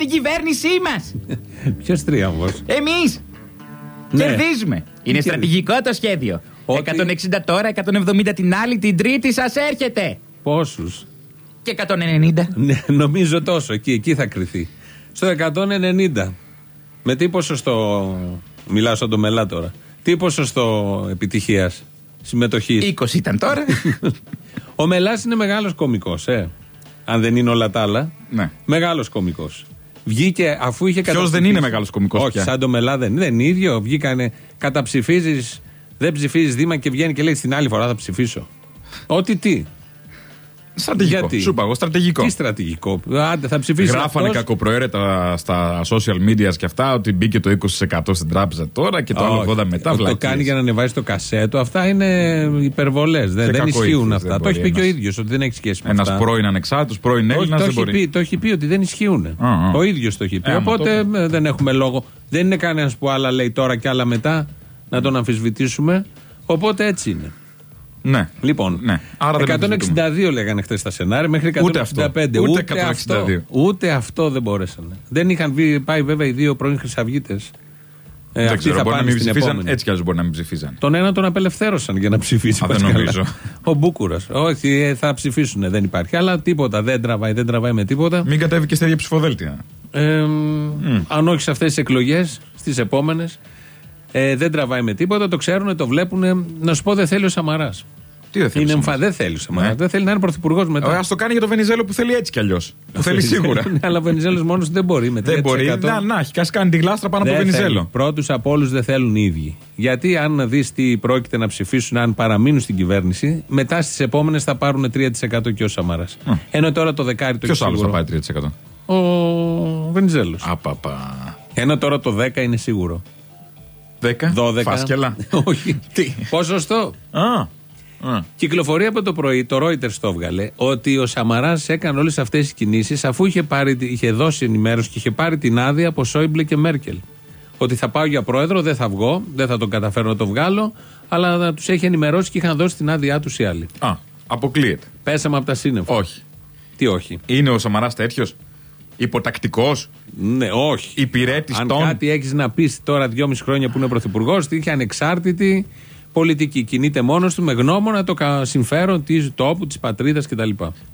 την κυβέρνησή μας. Ποιος τρίαμβο. Εμείς. Ναι. Κερδίζουμε. Είναι στρατηγικό το σχέδιο. Ότι- 160 τώρα, 170 την άλλη, την τρίτη σας έρχεται. Πόσους; Και 190. Ναι, νομίζω τόσο. Εκεί, εκεί θα κρυθεί. Στο 190. Με τι ποσοστό. Μιλάω σαν το μελά τώρα. Τι ποσοστό επιτυχίας συμμετοχής; 20 ήταν τώρα. Ο Μελάς είναι μεγάλος κωμικό, ε. Αν δεν είναι όλα τα άλλα. Ναι. Μεγάλος κωμικό. Βγήκε αφού είχε Ποιος καταψηφίσει- δεν είναι μεγάλος κωμικός Όχι, πια; σαν το Μελά δεν είναι. Δεν είναι ίδιο. Βγήκανε, καταψηφίζεις, δεν ψηφίζεις Δήμα και βγαίνει και λέει στην άλλη φορά θα ψηφίσω. Ό,τι τι. Στρατηγικό. Γιατί; Σου είπα εγώ, στρατηγικό. Τι στρατηγικό; Άντε, θα ψηφίσει. Γράφανε αυτός. κακοπροαίρετα στα social media και αυτά ότι μπήκε το 20% στην τράπεζα τώρα και το άλλο Όχι. 80 μετά. Το βλακίες. κάνει για να ανεβάσει το κασέτο. Αυτά είναι υπερβολές. Δεν, δεν κακοήθης, ισχύουν δεν αυτά. Το μπορεί έχει πει και ο ένας. ίδιος ότι δεν έχει σχέση με Ένας αυτά. πρώην ανεξάρτητος, πρώην Όχι, Έλληνας το, δεν έχει μπορεί. πει, το έχει πει ότι δεν ισχύουν. α. Ο ίδιος το έχει πει. Ε, άμα Οπότε το ε, δεν έχουμε λόγο. Δεν είναι κανένας που άλλα λέει τώρα και άλλα μετά να τον αμφισβητήσουμε. Οπότε έτσι είναι. Ναι. Λοιπόν, Ναι. Άρα δεν 162 λέγανε χθες τα σενάρια μέχρι 165. Ούτε αυτό. Ούτε 162. αυτό, ούτε αυτό δεν μπορέσανε. Δεν είχαν βγει, πάει βέβαια οι δύο πρώην Χρυσαυγίτες. Ε, Δεν αυτοί ξέρω, θα μπορεί να πάνε μην στην ψηφίζαν. επόμενη. Έτσι κι αλλιώς μπορεί να μην ψηφίζαν. Τον ένα τον απελευθέρωσαν για να ψηφίσει. Α, δεν πας καλά. νομίζω. Ο Μπούκουρας. Όχι, ε, θα ψηφίσουν, δεν υπάρχει. Αλλά τίποτα, δεν τραβάει, δεν τραβάει με τίποτα. Μην κατέβει και στα ίδια ψηφοδέλτια. Ε, Αν όχι σε αυτές τις εκλογές, στις επόμενες, ε, δεν τραβάει με τίποτα. Το ξέρουν, το βλέπουν. Να σου πω, δεν θέλει ο Σαμαράς. Τι δεν θέλει. Είναι όμως. εμφα... Δεν θέλει ο Σαμαράς. Ναι. Δεν θέλει να είναι πρωθυπουργός μετά. Α το κάνει για το Βενιζέλο που θέλει έτσι κι αλλιώς. Που θέλει σίγουρα. Ναι, Αλλά ο Βενιζέλος μόνος δεν μπορεί. Με 3%. Δεν μπορεί. Να, να έχει κάσει κάνει τη γλάστρα πάνω από το Βενιζέλο. Πρώτους από όλους δεν θέλουν οι ίδιοι. Γιατί αν δεις τι πρόκειται να ψηφίσουν, αν παραμείνουν στην κυβέρνηση, μετά στις επόμενες θα πάρουν 3% και ο Σαμαράς. Ενώ τώρα το δεκάρι το Ποιος έχει άλλος θα σίγουρο. πάει 3%. Ο Βενιζέλος. Απαπα. Ενώ τώρα το 10 είναι σίγουρο. 10. 12. Φάσκελα. Όχι. Τι. Ποσοστό. Α. Α. Κυκλοφορεί από το πρωί, το Reuters το έβγαλε, ότι ο Σαμαράς έκανε όλες αυτές τις κινήσεις αφού είχε, πάρει, είχε δώσει ενημέρωση και είχε πάρει την άδεια από Σόιμπλε και Μέρκελ. Ότι θα πάω για πρόεδρο, δεν θα βγω, δεν θα τον καταφέρω να το βγάλω, αλλά να τους έχει ενημερώσει και είχαν δώσει την άδειά τους οι άλλοι. Α. Αποκλείεται. Πέσαμε από τα σύννεφα. Όχι. Τι όχι. Είναι ο Σαμαράς τέτοιος; Υποτακτικός. Ναι, όχι. Υπηρέτης Αν των. κάτι έχεις να πεις τώρα δυόμιση χρόνια που είναι πρωθυπουργός, ότι είχε ανεξάρτητη πολιτική. Κινείται μόνος του με γνώμονα το κα- συμφέρον της τόπου, της πατρίδας κτλ.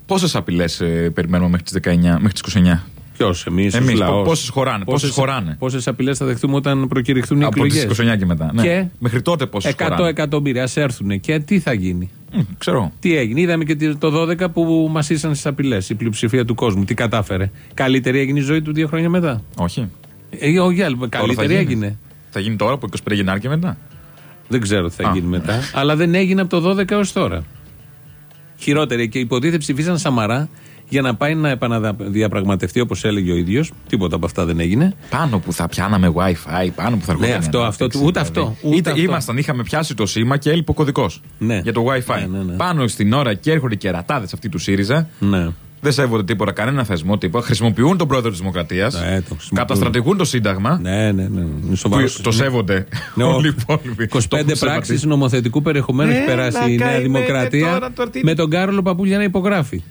Πόσες απειλές περιμένουμε μέχρι τις 19, μέχρι τις 29. Ποιος, εμείς, Εμείς, πο- πόσες χωράνε, πόσες χωράνε. Πόσες απειλέ θα δεχτούμε όταν προκηρυχθούν οι Από τις εκλογές; 29 και μετά. Ναι. Και; Μέχρι τότε πόσες 100 χωράνε. εκατομμύρια, ας έρθουν. Και τι θα γίνει; Μμ, Ξέρω. Τι έγινε; Είδαμε και το 12 που μας ήσαν στις απειλές. Η πλειοψηφία του κόσμου. Τι κατάφερε; Καλύτερη έγινε η ζωή του δύο χρόνια μετά; Όχι. Ε, όχι, άλλη, Τώρα θα καλύτερη γίνει. έγινε. Θα γίνει τώρα από 25 Γενάρη και μετά. Δεν ξέρω τι θα Α, γίνει ναι. μετά. Αλλά δεν έγινε από το 12 έως τώρα. Χειρότερη. Και υποτίθεται ψηφίσαν Σαμαρά για να πάει να επαναδιαπραγματευτεί όπως έλεγε ο ίδιος. Τίποτα από αυτά δεν έγινε. Πάνω που θα πιάναμε WiFi, πάνω που θα Ναι, έρχονταν η αυτό, ανάπτυξη, αυτό, ούτε αυτό. δηλαδή. Ούτε Είτε αυτό. ήμασταν, είχαμε πιάσει το σήμα και έλειπε ο κωδικός. Ναι. Για το WiFi. Ναι, ναι, ναι. Πάνω στην ώρα και έρχονται και ρατάδε αυτοί του ΣΥΡΙΖΑ. Ναι. Δεν σέβονται τίποτα, κανένα θεσμό, τίποτα. Χρησιμοποιούν τον πρόεδρο της Δημοκρατίας. Ναι, το χρησιμοποιούν. καταστρατηγούν το Σύνταγμα. Ναι, ναι, ναι. Είναι Που σοβαρός. το σέβονται Ναι, ο- όλοι οι υπόλοιποι. 25 Το έχουν πράξει σεβαστεί. νομοθετικού περιεχομένου έχει Ε, περάσει η να Νέα καημένε Δημοκρατία τώρα, τώρα τι με είναι. τον Κάρολο Παπούλια να υπογράφει.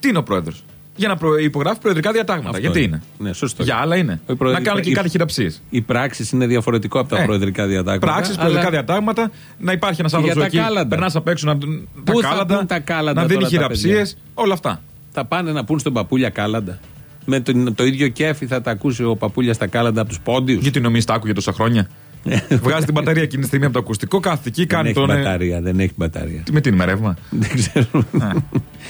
Τι είναι ο πρόεδρος; Για να προ- υπογράφει προεδρικά διατάγματα. Αυτό Γιατί είναι. Ναι, σωστό. Για άλλα είναι. Ο προεδρ- Να κάνουν και η- κάτι χειραψίες. Οι πράξεις είναι διαφορετικό από τα Ε, προεδρικά διατάγματα. Πράξεις, αλλά προεδρικά διατάγματα, να υπάρχει ένας Και άνθρωπος για εκεί. τα κάλαντα. Περνάς απ' έξω να, τα, Πού θα κάλαντα, πούν τα κάλαντα να δίνει τώρα τα χειραψίες, παιδιά; όλα αυτά. Θα πάνε να πούν στον Παπούλια κάλαντα. Με το, το ίδιο κέφι θα τα ακούσει ο Παπούλια στα κάλαντα από τους πόντιους. Γιατί νομίζεις τα άκουγε τόσα χρόνια; Βγάζει την μπαταρία εκείνη τη στιγμή από το ακουστικό, κάθεται εκεί, Δεν κάνει έχει τον. ε, μπαταρία, δεν έχει μπαταρία. Τι με τι είναι με ρεύμα; Δεν ξέρω.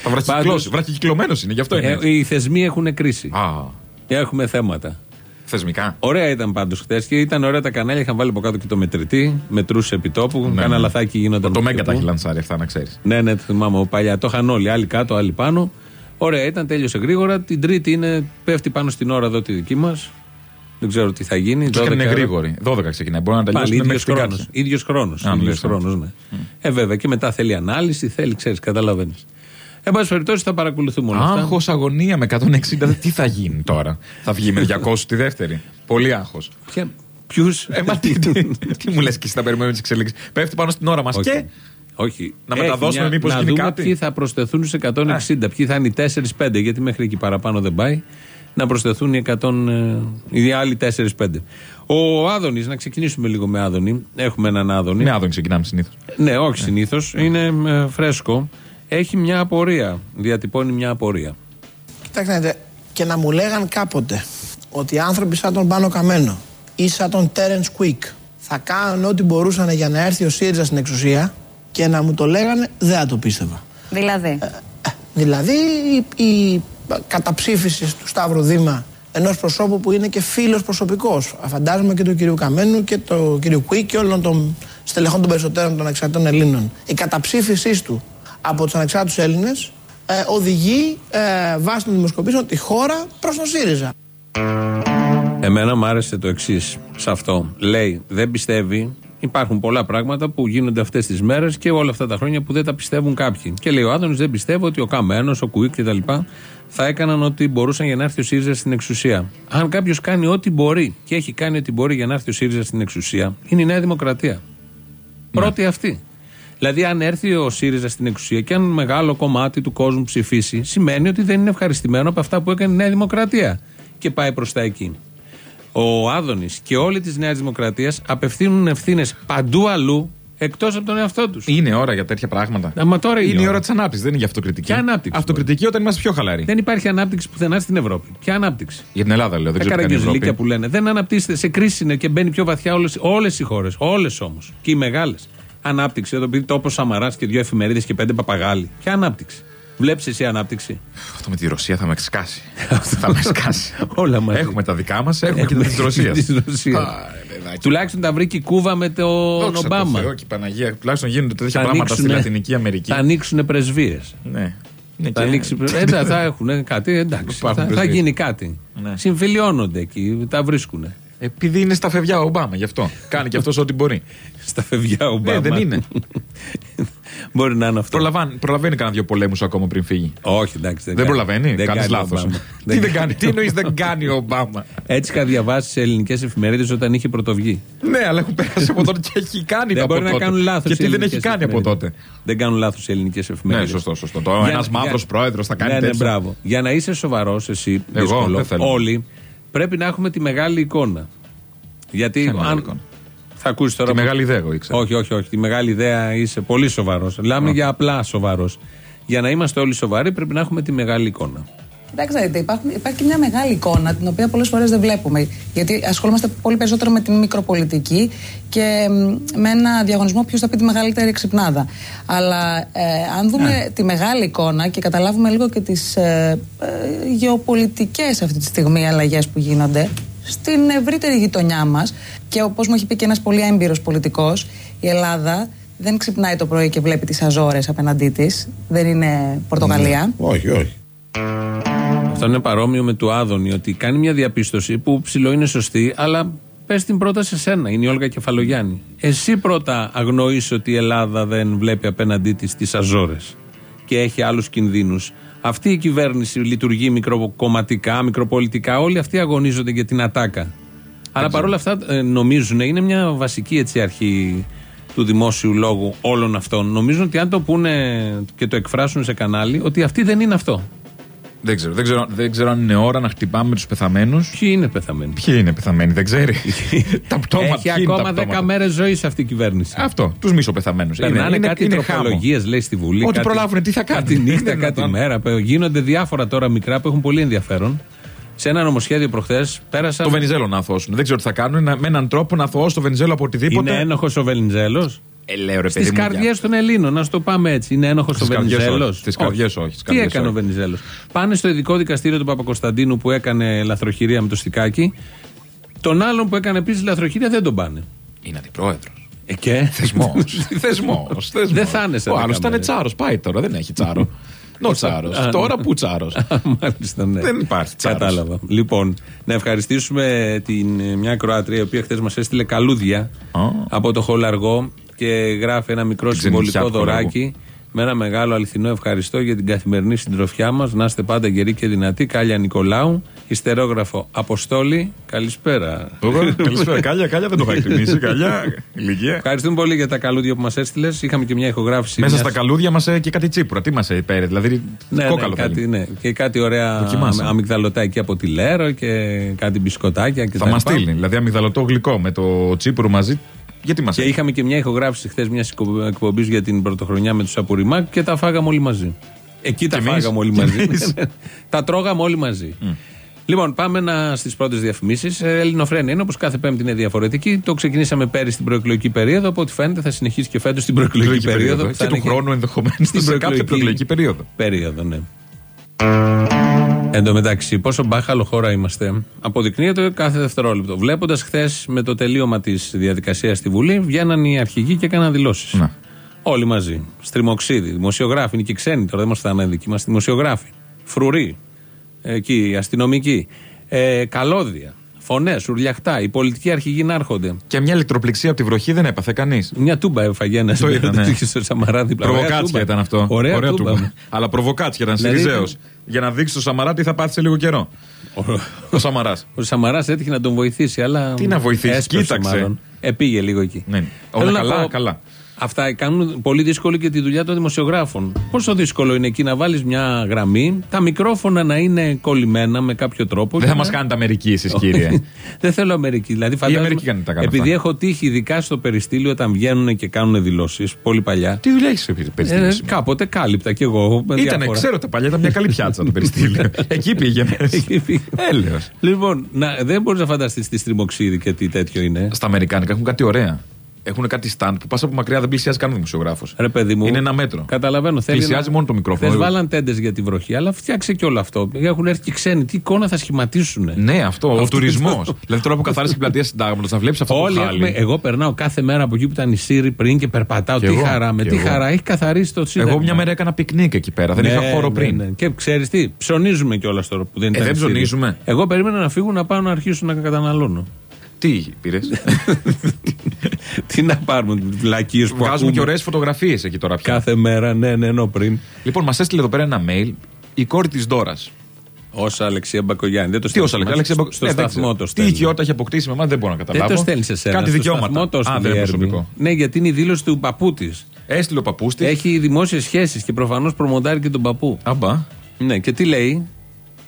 Θα βραχικυκλώσει. Βραχικυκλωμένος είναι, γι' αυτό είναι. Ε, έτσι. οι θεσμοί έχουν κρίση. Α, Έχουμε θέματα. θεσμικά. Ωραία ήταν πάντως χθες και ήταν ωραία τα κανάλια. Είχαν βάλει από κάτω και το μετρητή, μετρούσε επιτόπου. Ναι, Κάνα ναι. λαθάκι γίνονταν. Το με Μέγκα τα τύπου. έχει λανσάρει αυτά, να ξέρεις. Ναι, ναι, το θυμάμαι. Ο παλιά το είχαν όλοι. Άλλοι κάτω, άλλοι πάνω. Ωραία, ήταν, τέλειωσε γρήγορα. Την Τρίτη είναι, πέφτει πάνω στην ώρα εδώ τη δική μας. Δεν ξέρω τι θα γίνει. Τους 12 είναι ώρα. γρήγορη. 12 ξεκινάει. Μπορεί να Πάλι τελειώσει ίδιος μέχρι την χρόνος. κάποια. ίδιος χρόνος. Α, ίδιος λες, α. χρόνος, ναι. Ε, βέβαια. Και μετά θέλει ανάλυση, θέλει, ξέρεις, καταλαβαίνεις. Εν πάση περιπτώσει θα παρακολουθούμε όλα αυτά. Άγχος, αγωνία με 160. Τι θα γίνει τώρα; Θα βγει με 200 τη δεύτερη; Πολύ άγχος. Ποιους; Ε, μα τι, τι, τι μου λες και εσύ θα περιμένουμε τις εξελίξεις. Πέφτει πάνω στην ώρα μας Όχι. και. Όχι. Να Έχει μεταδώσουμε μια- μήπως να γίνει δούμε κάτι; ποιοι θα προσθεθούν στους 160, ποιοι θα είναι οι 4-5, γιατί μέχρι εκεί παραπάνω δεν πάει. Να προσθεθούν οι, 100, ε, οι άλλοι 4-5. Ο Άδωνης, να ξεκινήσουμε λίγο με Άδωνη. Έχουμε έναν Άδωνη. Με Άδωνη ξεκινάμε συνήθως. Ναι, όχι συνήθως. Είναι ε, φρέσκο. Έχει μια απορία. Διατυπώνει μια απορία. Κοιτάξτε, και να μου λέγαν κάποτε ότι άνθρωποι σαν τον Πάνο Καμένο ή σαν τον Τέρεν Κουίκ θα κάνουν ό,τι μπορούσαν για να έρθει ο ΣΥΡΙΖΑ στην εξουσία και να μου το λέγανε, δεν θα το πίστευα. Δηλαδή; Ε, δηλαδή η, η καταψήφισης του Σταύρου Δήμα ενός προσώπου που είναι και φίλος προσωπικός. Φαντάζομαι και του κυρίου Καμένου και του κυρίου Κουίκ και όλων των στελεχών των περισσότερων των ανεξάρτητων Ελλήνων. Η καταψήφισή του από τους ανεξάρτητους Έλληνες ε, οδηγεί ε, βάσει των δημοσκοπήσεων τη χώρα προς τον ΣΥΡΙΖΑ. Εμένα μου άρεσε το εξής σε αυτό. Λέει, δεν πιστεύει. Υπάρχουν πολλά πράγματα που γίνονται αυτές τις μέρες και όλα αυτά τα χρόνια που δεν τα πιστεύουν κάποιοι. Και λέει ο Άδωνης, δεν πιστεύω ότι ο Καμένο, ο Κουίκ κτλ. θα έκαναν ό,τι μπορούσαν για να έρθει ο ΣΥΡΙΖΑ στην εξουσία. Αν κάποιος κάνει ό,τι μπορεί και έχει κάνει ό,τι μπορεί για να έρθει ο ΣΥΡΙΖΑ στην εξουσία, είναι η Νέα Δημοκρατία. Ναι. Πρώτη αυτή. Δηλαδή, αν έρθει ο ΣΥΡΙΖΑ στην εξουσία και αν μεγάλο κομμάτι του κόσμου ψηφίσει, σημαίνει ότι δεν είναι ευχαριστημένο από αυτά που έκανε η Νέα Δημοκρατία και πάει προς τα εκεί. Ο Άδωνης και όλη της Νέας Δημοκρατίας απευθύνουν ευθύνες παντού αλλού εκτός από τον εαυτό τους. Είναι ώρα για τέτοια πράγματα. Αμα τώρα είναι, είναι η ώρα της ανάπτυξης, δεν είναι για αυτοκριτική. Ποια ανάπτυξη. Αυτοκριτική όταν είμαστε πιο χαλαροί. Δεν υπάρχει ανάπτυξη πουθενά στην Ευρώπη. Ποια ανάπτυξη. Για την Ελλάδα λέω. Δεν ξέρω τι που λένε. Δεν αναπτύσσεται. Σε κρίση είναι και μπαίνει πιο βαθιά όλες οι χώρες. Όλες όμως. Και οι μεγάλες. Ανάπτυξη. Εδώ πει τόπος Σαμαράς και δύο εφημερίδες και πέντε παπαγάλοι. Ποια ανάπτυξη. Βλέπεις εσύ ανάπτυξη; Αυτό με τη Ρωσία θα με σκάσει. θα με σκάσει. Όλα μαζί. Έχουμε τα δικά μας, έχουμε, και τα της Ρωσίας. Τουλάχιστον τα βρήκε η Κούβα με τον Ομπάμα. Όχι, Παναγία. Τουλάχιστον γίνονται τέτοια πράγματα στη Λατινική Αμερική. Θα ανοίξουν πρεσβείες. Ναι. Θα, ανοίξει, ε, θα έχουν κάτι, εντάξει. Θα, θα γίνει κάτι. Ναι. Συμφιλιώνονται εκεί, τα βρίσκουν. Επειδή είναι στα φευγιά ο Ομπάμα, γι' αυτό. Κάνει και αυτός ό,τι μπορεί. στα φευγιά ο Ομπάμα. Ναι, δεν είναι. Μπορεί να είναι αυτό. Προλαβαίνει, προλαβαίνει κανένα δύο πολέμους ακόμα πριν φύγει. Όχι, εντάξει. Δεν, δεν προλαβαίνει; Κάνεις λάθος. Τι δεν κάνει, τι εννοείς δεν κάνει ο Ομπάμα; Έτσι είχα διαβάσει σε ελληνικές εφημερίδες όταν είχε πρωτοβγεί. Ναι, αλλά έχουν περάσει από τότε και έχει κάνει δεν από μπορεί να κάνουν λάθος. Και τι δεν έχει κάνει από τότε. Δεν κάνουν λάθος οι ελληνικές εφημερίδες. Ναι, σωστό, σωστό. Ένας μαύρος πρόεδρος θα κάνει ναι, ναι, μπράβο. Για να είσαι σοβαρός εσύ, όλοι πρέπει να έχουμε τη μεγάλη εικόνα. Γιατί αν, θα ακούσεις τώρα. Τη μεγάλη ιδέα, εγώ ήξερα. Όχι, όχι, όχι. Τη μεγάλη ιδέα είσαι πολύ σοβαρός. Λέμε για απλά σοβαρός. Για να είμαστε όλοι σοβαροί πρέπει να έχουμε τη μεγάλη εικόνα. Κοιτάξτε, υπάρχει, υπάρχει μια μεγάλη εικόνα την οποία πολλές φορές δεν βλέπουμε. Γιατί ασχολούμαστε πολύ περισσότερο με την μικροπολιτική και με ένα διαγωνισμό ποιος θα πει τη μεγαλύτερη ξυπνάδα. Αλλά ε, αν δούμε ναι. τη μεγάλη εικόνα και καταλάβουμε λίγο και τις ε, ε, γεωπολιτικές αυτή τη στιγμή αλλαγές που γίνονται, στην ευρύτερη γειτονιά μας. Και όπως μου έχει πει και ένας πολύ έμπειρος πολιτικός, η Ελλάδα δεν ξυπνάει το πρωί και βλέπει τις αζόρες απέναντί της. Δεν είναι Πορτογαλία. Ναι. Όχι, όχι. Αυτό είναι παρόμοιο με του Άδωνη, ότι κάνει μια διαπίστωση που ψηλό είναι σωστή, αλλά πες την πρώτα σε σένα. Είναι η Όλγα Κεφαλογιάννη. Εσύ πρώτα αγνοείς ότι η Ελλάδα δεν βλέπει απέναντί της τις αζόρες και έχει άλλους κινδύνους. Αυτή η κυβέρνηση λειτουργεί μικροκομματικά, μικροπολιτικά. Όλοι αυτοί αγωνίζονται για την ατάκα. Αλλά παρόλα αυτά ε, νομίζουν, είναι μια βασική έτσι, αρχή του δημόσιου λόγου όλων αυτών. Νομίζουν ότι αν το πούνε και το εκφράσουν σε κανάλι, ότι αυτή δεν είναι αυτό. Δεν ξέρω, δεν ξέρω, δεν ξέρω αν είναι ώρα να χτυπάμε τους πεθαμένους. Ποιοι είναι πεθαμένοι; Ποιοι είναι πεθαμένοι, δεν ξέρει. τα πτώματα. Έχει ακόμα 10 μέρες ζωή αυτή η κυβέρνηση. Αυτό, τους μισοπεθαμένου. Είναι, είναι κάτι τροπολογίες, λέει στη Βουλή. Ό,τι προλάβουν, τι θα κάνουν. Κάτι νύχτα, κάτι μέρα. Γίνονται διάφορα τώρα μικρά που έχουν πολύ ενδιαφέρον. Σε ένα νομοσχέδιο προχθές πέρασαν. Το Βενιζέλο να αθώσουν. Δεν ξέρω τι θα κάνουν. Με έναν τρόπο να αθώσουν το Βενιζέλο από οτιδήποτε. Είναι ένοχος ο Βενιζέλος; Ε, Στις καρδιές των Ελλήνων, να το πάμε έτσι. Είναι ένοχος ο Βενιζέλος; Στις καρδιές όχι. Τι έκανε ο Βενιζέλος; Πάνε στο ειδικό δικαστήριο του Παπακοσταντίνου που έκανε λαθροχειρία με το στικάκι. Τον άλλον που έκανε επίσης λαθροχειρία δεν τον πάνε. Είναι αντιπρόεδρος. Ε, και; Θεσμός. Θεσμός. Δεν θα είναι Ο άλλος ήταν τσάρος. Πάει τώρα, δεν έχει τσάρο. Νο τσάρος. Τώρα που τσάρος. Μάλιστα, ναι. Δεν υπάρχει τσάρος. Κατάλαβα. Λοιπόν, να ευχαριστήσουμε την, μια Κροάτρια η οποία χθες μας έστειλε καλούδια από το Χολαργό και γράφει ένα μικρό συμβολικό δωράκι Με ένα μεγάλο αληθινό ευχαριστώ για την καθημερινή συντροφιά μας. Να είστε πάντα γεροί και δυνατοί. Κάλια Νικολάου, ιστερόγραφο Αποστόλη. Καλησπέρα. Εγώ, Καλησπέρα. Κάλια, κάλια δεν το είχα εκτιμήσει. Κάλια, ηλικία. Ευχαριστούμε πολύ για τα καλούδια που μας έστειλες. Είχαμε και μια ηχογράφηση. Μέσα μιας- στα καλούδια μας και κάτι τσίπουρα. Τι μας είπε, δηλαδή. Ναι, ναι, κόκαλο κάτι, θέλει. ναι. Και κάτι ωραία Δοκιμάσαμε. αμυγδαλωτά εκεί από τη Λέρο και κάτι μπισκοτάκια και Θα τα μας λοιπά. στείλει. Δηλαδή, αμυγδαλωτό γλυκό με το τσίπουρο μαζί. Γιατί μας Και είχαμε και μια ηχογράφηση χθες μιας εκπομπής για την πρωτοχρονιά με τους Απουριμάκ και τα φάγαμε όλοι μαζί. Εκεί τα Και εμείς; φάγαμε όλοι Και μαζί. εμείς; τα τρώγαμε όλοι μαζί. Λοιπόν, πάμε να στις πρώτες διαφημίσεις. Ελληνοφρένια είναι όπως κάθε Πέμπτη είναι διαφορετική. Το ξεκινήσαμε πέρυσι στην προεκλογική περίοδο. Από ό,τι φαίνεται θα συνεχίσει και φέτος στην προεκλογική περίοδο. που θα Και του είναι χρόνου ενδεχομένως σε κάποια προεκλογική περίοδο. Περίοδο, ναι. Εν τω μεταξύ, πόσο μπάχαλο χώρα είμαστε, αποδεικνύεται κάθε δευτερόλεπτο. Βλέποντας χθες με το τελείωμα της διαδικασίας στη Βουλή, βγαίναν οι αρχηγοί και έκαναν δηλώσεις. Ναι. Όλοι μαζί. Στριμοξίδι, δημοσιογράφοι, είναι και ξένοι τώρα, δεν μας φτάνουν δική μας. Δημοσιογράφοι, φρουροί, εκεί, αστυνομικοί, ε, καλώδια, φωνέ, ουρλιαχτά, οι πολιτικοί αρχηγοί να έρχονται. Και μια ηλεκτροπληξία από τη βροχή δεν έπαθε κανείς. Μια τούμπα έφαγε ένας Το είδα, ναι. στο Σαμαρά δίπλα. Ωραία Προβοκάτσια τούμπα. ήταν αυτό. Ωραία, τούμπα. τούμπα. Αλλά προβοκάτσια ήταν Δηλαδή, Σιριζέο. Για να δείξει το Σαμαρά τι θα πάθει σε λίγο καιρό. Ο Σαμαράς. Ο Σαμαράς έτυχε να τον βοηθήσει, αλλά. Τι να βοηθήσει, έσπευσε κοίταξε. μάλλον. Ε, πήγε λίγο εκεί. Ναι. Θέλω Όλα να καλά, πω, καλά. Αυτά κάνουν πολύ δύσκολη και τη δουλειά των δημοσιογράφων. Πόσο δύσκολο είναι εκεί να βάλεις μια γραμμή, τα μικρόφωνα να είναι κολλημένα με κάποιο τρόπο. Δεν και θα μας να- κάνετε Αμερική εσείς, κύριε. Δεν θέλω Αμερική. Δηλαδή, φαντάζομαι, Αμερική κάνει τα καλά επειδή αυτά. έχω τύχει, ειδικά στο περιστήλιο, όταν βγαίνουν και κάνουν δηλώσεις, πολύ παλιά. Τι δουλειά έχεις Ε, περιστήλιο. κάποτε κάλυπτα κι εγώ. με Ήτανε, διάφορα. ξέρω τα παλιά, ήταν μια καλή πιάτσα το περιστήλιο. Εκεί πήγαινε. Εκεί πήγε. Έλεος. Λοιπόν, να, δεν μπορείς να φανταστείς τι στριμοξίδι και τι τέτοιο είναι. Στα Αμερικάνικα έχουν κάτι ωραία. Έχουν κάτι stand που πα από μακριά δεν πλησιάζει καν ο δημοσιογράφος. Ρε παιδί μου. Είναι ένα μέτρο. Καταλαβαίνω. Θέλει Πλησιάζει να- μόνο το μικρόφωνο. Χθες βάλαν τέντες για τη βροχή, αλλά φτιάξε και όλο αυτό. Έχουν έρθει και ξένοι. Τι εικόνα θα σχηματίσουν. Ναι, αυτό. Ο Αυτό τουρισμός. το- δηλαδή τώρα που καθάρισε η πλατεία συντάγματος, να βλέπεις αυτό Όλοι το έχουμε, χάλι. εγώ περνάω κάθε μέρα από εκεί που ήταν οι Σύροι πριν και περπατάω. Κι τι εγώ, χαρά, με κι τι εγώ. χαρά. Έχει καθαρίσει το σύνταγμα. Εγώ μια μέρα έκανα πικνίκ εκεί πέρα. Δεν Ναι, είχα χώρο ναι, πριν. ναι. Και ξέρεις τι, ψωνίζουμε κιόλας τώρα που δεν ήταν. δεν οι Σύροι. ψωνίζουμε. Εγώ περίμενα να φύγουν να πάω να αρχίσουν να καταναλώνω. Τι πήρες; τι να πάρουμε, βλακίες που Βγάζουμε ακούμε και ωραίες φωτογραφίες εκεί τώρα πια. κάθε μέρα. Ναι, ναι, ενώ πριν. Λοιπόν, μας έστειλε εδώ πέρα ένα mail η κόρη της Δώρα. Όσα Αλεξία Μπακογιάννη. Δεν το Τι ως στέλνεις Αλεξία; στο- Μπακο- Στο Ναι, δεν σταθμό ξέρω. το Τι στέλνεις. οικειότητα έχει αποκτήσει με εμάς δεν μπορώ να καταλάβω. Δεν το στέλνεις σε σένα. Κάτι στο δικαιώματα. σταθμό το Α, στέλνει δεν είναι η Έρμη. προσωπικό. Ναι, γιατί είναι η δήλωση του παππού της. Έστειλε ο παππούς της. Έχει δημόσιες σχέσεις και προφανώς προμοντάρει και τον παππού. Αμπά. Ναι, και τι λέει;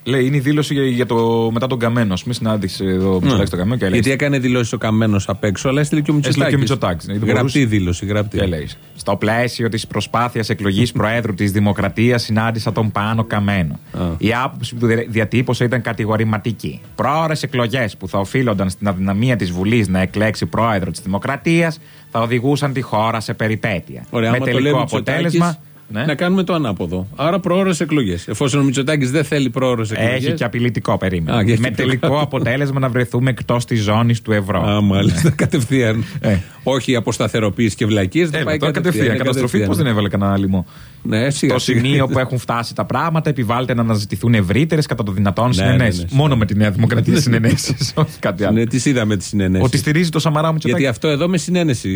Λέει, είναι η δήλωση για, για το, μετά τον Καμένος. Α πούμε, συνάντησες εδώ με τον Καμένο και λέει. Γιατί έκανε δηλώσεις ο Καμένος απ' έξω, αλλά έστειλε και ο Έστειλε και ο Μητσοτάκης. Μητσοτάκης, ναι, δεν Γραπτή μπορούσε. δήλωση, γραπτή. Και λέει. Στο πλαίσιο της προσπάθειας εκλογής Προέδρου της Δημοκρατίας, συνάντησα τον Πάνο Καμένο. Η άποψη που δια- διατύπωσε ήταν κατηγορηματική. Πρόορε εκλογές που θα οφείλονταν στην αδυναμία της Βουλής να εκλέξει Πρόεδρο της Δημοκρατίας θα οδηγούσαν τη χώρα σε περιπέτεια. Ωραία, με άμα το λέει ο τελικό Μητσοτάκης, αποτέλεσμα. Ναι, Να κάνουμε το ανάποδο. Άρα πρόορε εκλογές. Εφόσον ο Μητσοτάκης δεν θέλει πρόορε εκλογές. έχει και απειλητικό περίμενο. Α, και έχει με και τελικό το- αποτέλεσμα να βρεθούμε εκτός της ζώνης του ευρώ. Α, μάλιστα, κατευθείαν. Ε. Όχι αποσταθεροποίηση και βλακίε. Δεν Έλα, πάει τώρα κατευθείαν. κατευθείαν. Καταστροφή, πώς δεν έβαλε κανένα λοιμό; Ναι, σιγά, Στο σιγά. σημείο που έχουν φτάσει τα πράγματα, επιβάλλεται να αναζητηθούν ευρύτερες κατά το δυνατόν Ναι, συνενέσεις. ναι, ναι, Μόνο με τη Νέα Δημοκρατία συνενέσεις. Όχι κάτι άλλο. Ναι, τις είδαμε τις συνενέσεις. Ότι στηρίζει το Σαμαρά μου Γιατί αυτό εδώ με συνένεση.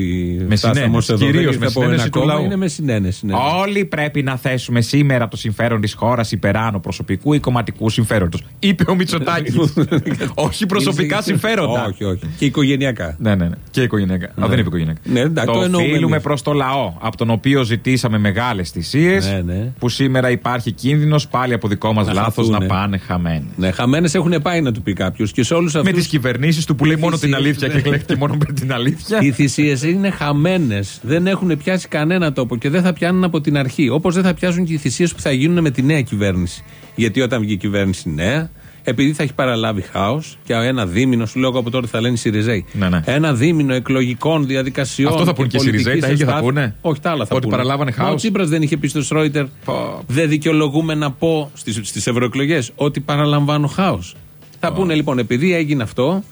Με φτάσαμε συνένεση, ως εδώ. κυρίως Δεν με ήρθε από ένα συνένεση του κόμμα, λαού. Είναι με συνένεση. Ναι. Όλοι πρέπει να θέσουμε σήμερα το συμφέρον της χώρας υπεράνω προσωπικού ή κομματικού συμφέροντος. Είπε ο Μητσοτάκης. όχι προσωπικά συμφέροντα. Όχι, όχι. Και οικογενειακά. Ναι, ναι, ναι. Και οικογενειακά. Α, δεν είπε οικογενειακά. Ναι, εντάξει, το το εννοούμε οφείλουμε εμείς. προς το λαό, από τον οποίο ζητήσαμε μεγάλες θυσίες, Ναι, ναι. που σήμερα υπάρχει κίνδυνος πάλι από δικό μας Να λάθος χαθούνε. να πάνε χαμένες. Ναι, χαμένες έχουν πάει να του πει κάποιος. Και σε όλους αυτού. Με τις κυβερνήσεις του που λέει μόνο την θυσίες, αλήθεια ναι. και εκλέχθηκε μόνο με την αλήθεια. Οι θυσίες είναι χαμένες. Δεν έχουν πιάσει κανένα τόπο και δεν θα πιάνουν από την αρχή. Όπως δεν θα πιάσουν και οι θυσίες που θα γίνουν με τη νέα κυβέρνηση. Γιατί όταν βγει η κυβέρνηση νέα, επειδή θα έχει παραλάβει χάος και ένα δίμηνο, σου λέω εγώ από τώρα θα λένε οι Σιριζέοι. Ναι, ναι. Ένα δίμηνο εκλογικών διαδικασιών. Αυτό θα πούνε και οι πολιτικής Σιριζέοι, τα ίδια θα εστάθ- πούνε. Όχι, τα άλλα θα Ότι πούνε. παραλάβανε Μα Ο χάος. Τσίπρας δεν είχε πει στο Σρόιτερ. Πω. Δεν δικαιολογούμε να πω στις ευρωεκλογές ότι παραλαμβάνω χάος. Θα πούνε λοιπόν, επειδή έγινε αυτό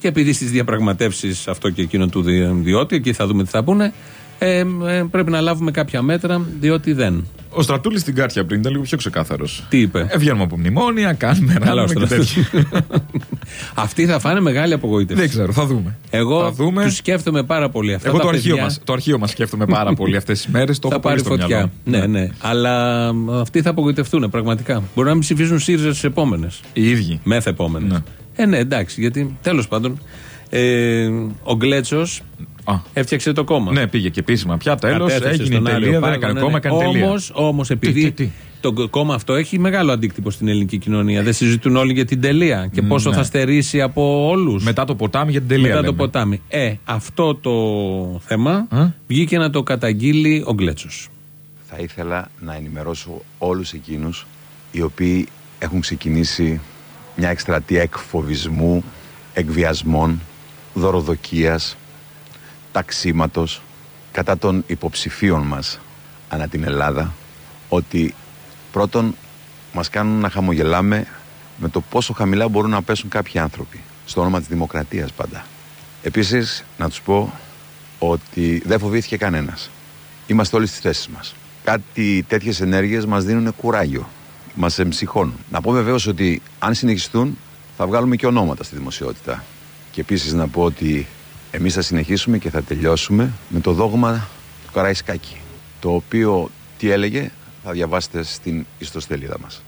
και επειδή στις διαπραγματεύσεις αυτό και εκείνο του δι- διότι, εκεί θα δούμε τι θα πούνε, ε, ε, πρέπει να λάβουμε κάποια μέτρα, διότι δεν. Ο Στρατούλης στην Κάρτια πριν ήταν λίγο πιο ξεκάθαρος. Τι είπε; Ε, βγαίνουμε από μνημόνια, κάνουμε Καλά, ράνουμε ο και τέτοια. Αυτοί θα φάνε μεγάλη απογοήτευση. Δεν ξέρω, θα δούμε. Εγώ θα δούμε. τους σκέφτομαι πάρα πολύ αυτά. Εγώ τα το αρχείο, παιδιά μας, το αρχείο μας σκέφτομαι πάρα πολύ αυτές τις μέρες. Το θα έχω πολύ πάρει στο φωτιά. μυαλό. Ναι, ναι. Αλλά αυτοί θα απογοητευτούν πραγματικά. Μπορεί να μην ψηφίσουν ΣΥΡΙΖΑ στις επόμενες. Οι ίδιοι. Μεθ επόμενες. Ναι. Ε, ναι, εντάξει, γιατί τέλος πάντων. Ε, ο Γκλέτσος Α. έφτιαξε το κόμμα. Ναι, πήγε και επίσημα. Πια τέλος, Κατέθεσε έγινε η στον Άριο τελεία, δεν Πάγο, έκανε ναι, κόμμα, ναι. έκανε τελεία. Όμως, όμως επειδή τι, τι. το κόμμα αυτό έχει μεγάλο αντίκτυπο στην ελληνική κοινωνία. Δεν συζητούν όλοι για την τελεία και πόσο Ναι. θα στερήσει από όλους. Μετά το ποτάμι για την τελεία. Μετά το λέμε. ποτάμι. Ε, αυτό το θέμα Α. βγήκε να το καταγγείλει ο Γκλέτσος. Θα ήθελα να ενημερώσω όλους εκείνους οι οποίοι έχουν ξεκινήσει μια εκστρατεία εκφοβισμού, εκβιασμών, δωροδοκίας, ταξίματος κατά των υποψηφίων μας ανά την Ελλάδα ότι πρώτον μας κάνουν να χαμογελάμε με το πόσο χαμηλά μπορούν να πέσουν κάποιοι άνθρωποι στο όνομα της δημοκρατίας πάντα. Επίσης να τους πω ότι δεν φοβήθηκε κανένας. Είμαστε όλοι στις θέσεις μας. Κάτι τέτοιες ενέργειες μας δίνουν κουράγιο. Μας εμψυχώνουν. Να πω βεβαίως ότι αν συνεχιστούν θα βγάλουμε και ονόματα στη δημοσιότητα. Και επίσης να πω ότι εμείς θα συνεχίσουμε και θα τελειώσουμε με το δόγμα του Καραϊσκάκη. Το οποίο τι έλεγε θα διαβάσετε στην ιστοσελίδα μας.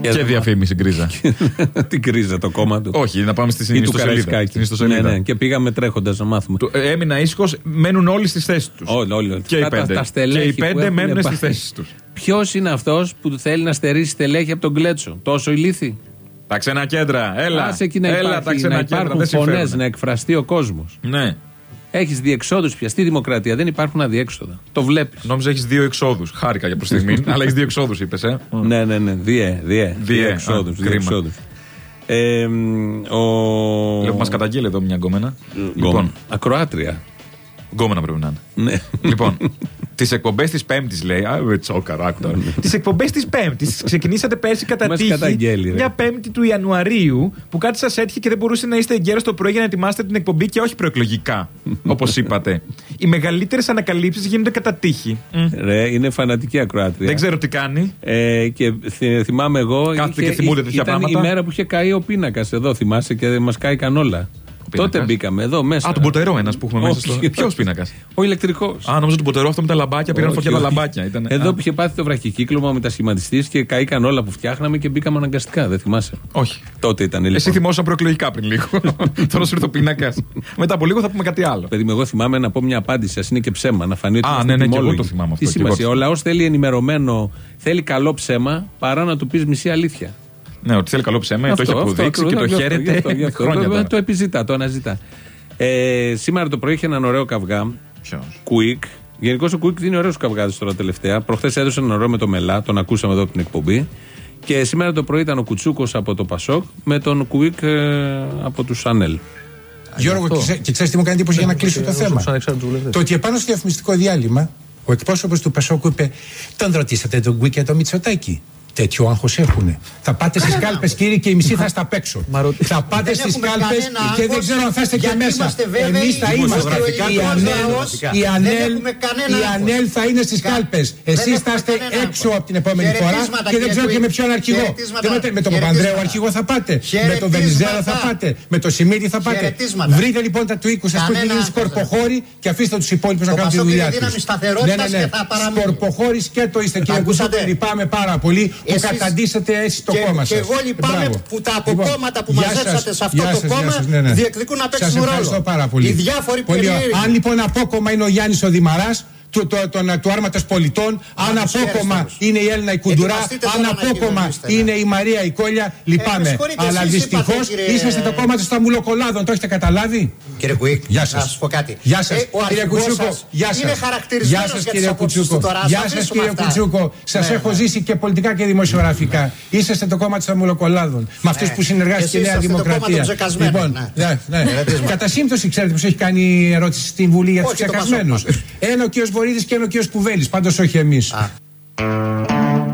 Και διαφήμιση γκρίζα. Την κρίζα το κόμμα του. Όχι, να πάμε στη Ή του ιστοσελίδα. Καραϊσκάκη. Στην ιστοσελίδα. Ναι, ναι, και πήγαμε τρέχοντας να μάθουμε. Του- ε, Έμεινα ήσυχος, μένουν όλοι στις θέσεις τους. Όλοι, όλοι. όλοι. Και οι Τα- τα- πέντε. τα στελέχη Και οι που πέντε έχουν μένουν πάει. στις θέσεις τους. Ποιος είναι αυτός που θέλει να στερήσει στελέχη από τον Κλέτσο, τόσο ηλίθι; Τα ξένα κέντρα, έλα. Άσε εκεί να, έλα, υπάρχει, τα ξένα να κέντρα. υπάρχουν Δεν φωνές, συμφέρουν. να εκφραστεί ο κόσμος. Ναι. Έχεις διεξόδους πια. Στη δημοκρατία δεν υπάρχουν αδιέξοδα. Το βλέπεις. Νόμιζα έχεις δύο εξόδους. Χάρηκα για προς στιγμή, αλλά έχεις δύο εξόδους, είπες. Ε. Ναι, ναι, ναι. Διέ, διέ. Διέ, Διεξόδου. α, κρίμα. Ε, μ, ο... Λέω που μας καταγγείλει εδώ μια γκόμενα. Λοιπόν, Λοιπόν, ακροάτρια. γκόμενα πρέπει να είναι. Ναι. Λοιπόν, τις εκπομπές της Πέμπτης λέει. Α, με τσόκαρα, άκου τώρα. Τις εκπομπές της Πέμπτης ξεκινήσατε πέρσι κατά Μας τύχη. καταγγέλει, ρε. Μια Πέμπτη του Ιανουαρίου που κάτι σας έτυχε και δεν μπορούσε να είστε εγκαίρω το πρωί για να ετοιμάσετε την εκπομπή και όχι προεκλογικά. Όπως είπατε. Οι μεγαλύτερες ανακαλύψεις γίνονται κατά τύχη. Μμ. Ρε, είναι φανατική ακροάτρια. Δεν ξέρω τι κάνει. Ε, και θυ- θυμάμαι εγώ. Κάθεται και θυμούνται τέτοια ήταν πράγματα. η μέρα που είχε καεί ο πίνακας εδώ, θυμάσαι, και μας κάηκαν όλα. Πίνακας; Τότε μπήκαμε εδώ μέσα. Α, τον ποτερό ένας που έχουμε μέσα στο. Όχι. Ποιος πίνακας; Ο ηλεκτρικός. Α, νομίζω τον ποτερό αυτό με τα λαμπάκια πήραν φωτιά τα λαμπάκια. Ήταν... Εδώ Α, που είχε πάθει το βραχικύκλωμα μετασχηματιστή και καήκαν όλα που φτιάχναμε και μπήκαμε αναγκαστικά. Δεν θυμάσαι. Όχι. Τότε ήταν λοιπόν. Εσύ θυμόσαι προεκλογικά πριν λίγο. Τώρα σου ήρθε ο πίνακας. Μετά από λίγο θα πούμε κάτι άλλο. Παιδί μου, εγώ θυμάμαι να πω μια απάντηση. Α είναι και ψέμα. Να φανεί ότι Α, είμαστε ναι, ναι, και εγώ τιμόλογοι. το θυμάμαι αυτό, Τι και εγώ σημασία. το Ο λαός θέλει ενημερωμένο, θέλει καλό ψέμα παρά να του πεις μισή αλήθεια. Ναι, ότι θέλει καλό ψέμα, το έχει Αυτό, αυτό αποδείξει και το ακριβώς, γι' αυτό, γι' αυτό, γι' χαίρεται αυτό. χρόνια Βέβαια, τώρα. Το επιζητά, το αναζητά. Ε, σήμερα το πρωί είχε έναν ωραίο καυγά. Ποιος; Quick. Γενικώ ο Quick δίνει ωραίους καυγάδες τώρα τελευταία. Προχθές έδωσε έναν ωραίο με το Μελά, τον ακούσαμε εδώ από την εκπομπή. Και σήμερα το πρωί ήταν ο Κουτσούκος από το Πασόκ με τον Quick ε, από τους Σανέλ. Γιώργο, και, ξέ, και ξέρεις τι μου κάνει εντύπωση για να κλείσω το θέμα; Το ότι επάνω στο διαφημιστικό διάλειμμα ο εκπρόσωπος του Πασόκου είπε: Τον ρωτήσατε τον Γκουί και το Μητσοτάκι. Τέτοιο άγχος έχουν. Θα πάτε στις κάλπες, κύριε, και η μισή θα στα απ' έξω. Θα πάτε Δεν στις έχουμε κάλπες κανένα και δεν άγχος, ξέρω αν θα είστε και γιατί μέσα. είμαστε βέβαιοι Εμείς θα είμαστε. δημοσιογραφικά Η το Ανέλ, λαός, η δεν Ανέλ, έχουμε κανένα η άγχος. Ανέλ θα είναι στις Κα- κάλπες. δεν Εσείς έχουμε θα είστε κανένα έξω άγχος. από την επόμενη φορά Χαιρετίσματα, και δεν κύριε ξέρω και με Κουί. ποιον αρχηγό. Χαιρετίσματα. Δεν με- Με τον Παπανδρέου Χαιρετίσματα. αρχηγό θα πάτε. Με τον Χαιρετίσματα. Βενιζέλο θα πάτε. Με τον Σιμίτη θα πάτε. Χαιρετίσματα. Βρείτε λοιπόν τα του οίκου σας που Κανένα έχει γίνει άγχος, σκορποχώρη και αφήστε τους υπόλοιπους να Το κάνουν τη Πασόκ δουλειά είναι τους. δύναμη σταθερότητας και θα παραμείνει. Σκορποχώρης και το είστε κύριε Ακούσατε; Κουτσούκο. Λυπάμαι πάρα πολύ που Εσείς- καταντήσετε έτσι το Και- κόμμα σας. και εγώ λυπάμαι που τα αποκόμματα που μαζέψατε σε αυτό το κόμμα διεκδικούν να παίξουν Σας ρόλο. ευχαριστώ πάρα πολύ. Οι διάφοροι Πολύ ωραία. περίεργοι. Αν λοιπόν απόκομμα είναι ο Γιάννης ο Δημαράς, του, του, του, του άρματος πολιτών, αν τους απόκομμα χαίρεστε είναι η Έλληνα η Κουντουρά, Ετοιμαστείτε αν τώρα να απόκομμα κοινωνήσετε, είναι η Μαρία η Κόλια, με λυπάμαι. συγχωρείτε, Αλλά εσείς δυστυχώς είπατε, κύριε- είσαστε το κόμμα των σταμουλοκολάδων, το έχετε καταλάβει; Κύριε Κουίκ, Γεια να σας. σα πω κάτι. Γεια σας, Ε, ο κύριε αρχηγός Κουτσούκο. σας Γεια σας. Είναι χαρακτηρισμένος Γεια σας, για κύριε τις απόψεις Κουτσούκο. τους τώρα. Ας Γεια αφήσουμε σας, κύριε αυτά. Κουτσούκο. Σας Ναι, έχω ναι. ζήσει και πολιτικά και δημοσιογραφικά. Είσαστε το κόμμα των σταμουλοκολάδων. Με αυτούς Ναι. που συνεργάστηκε η Εσείς Νέα είσαστε το κόμμα Δημοκρατία. των ψεκασμένων, Λοιπόν, ναι. ναι, ναι. Χαιρετίσματα. Κατά σύμπτωση, ξέρετε ποιος έχει κάνει ερώτηση στην Βουλή για τους Όχι, το ψεκασμένους; Πασόκ. Ένα ο κ. Βορύδη και ένα ο κ. Κουβέλης. Πάντως όχι εμείς.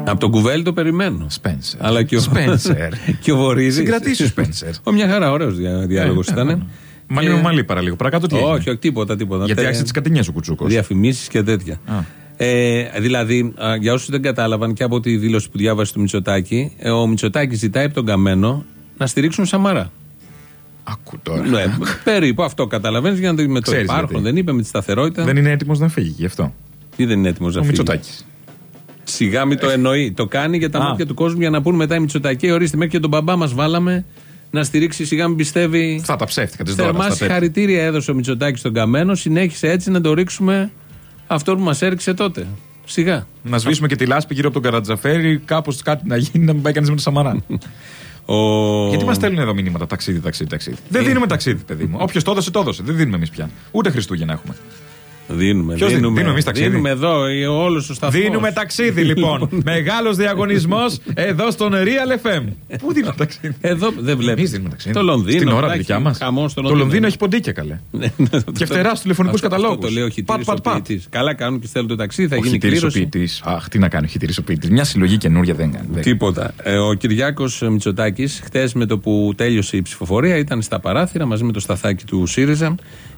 Από τον Κουβέλη το περιμένω. Σπένσερ. Αλλά και ο, Σπένσερ. και ο Βορύδη. Συγκρατήσει ο Σπένσερ. Ο μια χαρά, ωραίος διάλογος Ε, ήταν. Μαλλί με μαλλί παραλίγο. Παρακάτω τι έγινε. Όχι, όχι, τίποτα, τίποτα. Γιατί Τε- άρχισε τις κατηνιέ ο Κουτσούκος. Διαφημίσεις και τέτοια. Α. Ε, δηλαδή, α, για όσους δεν κατάλαβαν και από τη δήλωση που διάβασε του Μητσοτάκη, ε, ο Μητσοτάκης ζητάει από τον Καμένο να στηρίξουν Σαμαρά. Ακού τώρα. Ναι, περίπου αυτό καταλαβαίνεις για να με το υπάρχον. Δεν είπε με τη σταθερότητα. Δεν είναι έτοιμος να φύγει γι' αυτό. Τι δεν είναι έτοιμος να φύγει; Ο Σιγά μην το εννοεί. Το κάνει για τα μάτια του κόσμου για να πούν μετά οι Μητσοτακοί. Ορίστε, μέχρι και τον μπαμπά μας βάλαμε να στηρίξει σιγά μην πιστεύει. Αυτά τα ψεύτικα της δώρα. Θερμά συγχαρητήρια έδωσε ο Μητσοτάκης στον Καμένο. Συνέχισε έτσι να το ρίξουμε αυτό που μας έριξε τότε. Σιγά. Να σβήσουμε και τη λάσπη γύρω από τον Καρατζαφέρη, κάπως κάτι να γίνει, να μην πάει κανείς με το Σαμαρά. Ο... Γιατί μας στέλνουν εδώ μηνύματα ταξίδι, ταξίδι, ταξίδι. Δεν ε. δίνουμε ταξίδι, παιδί μου. Όποιος το έδωσε, το έδωσε. Δεν δίνουμε εμείς πια. Ούτε Χριστούγεννα έχουμε. Δίνουμε. Ποιος δίνουμε, δίνουμε εμείς ταξίδι. Δίνουμε εδώ όλο ο σταθμό. Δίνουμε ταξίδι λοιπόν. Μεγάλος διαγωνισμός εδώ στον Real FM. Πού δίνουμε ταξίδι; Εδώ δεν βλέπει. Εμείς δίνουμε ταξίδι. Το Λονδίνο. Στην ώρα τη δικιά μας. Το Λονδίνο έχει ποντίκια καλέ. Ναι, ναι, και φτερά στους τηλεφωνικούς καταλόγους. Το λέω χιτήρι. Καλά κάνουν και στέλνουν το ταξίδι. Θα γίνει κλήρωση. Αχ, τι να κάνει ο χιτήρι Μια συλλογή καινούργια δεν κάνει. Τίποτα. Ε, ο Κυριάκος Μητσοτάκης, χτες με το που τέλειωσε η ψηφοφορία, ήταν στα παράθυρα μαζί με το σταθάκι του ΣΥΡΙΖΑ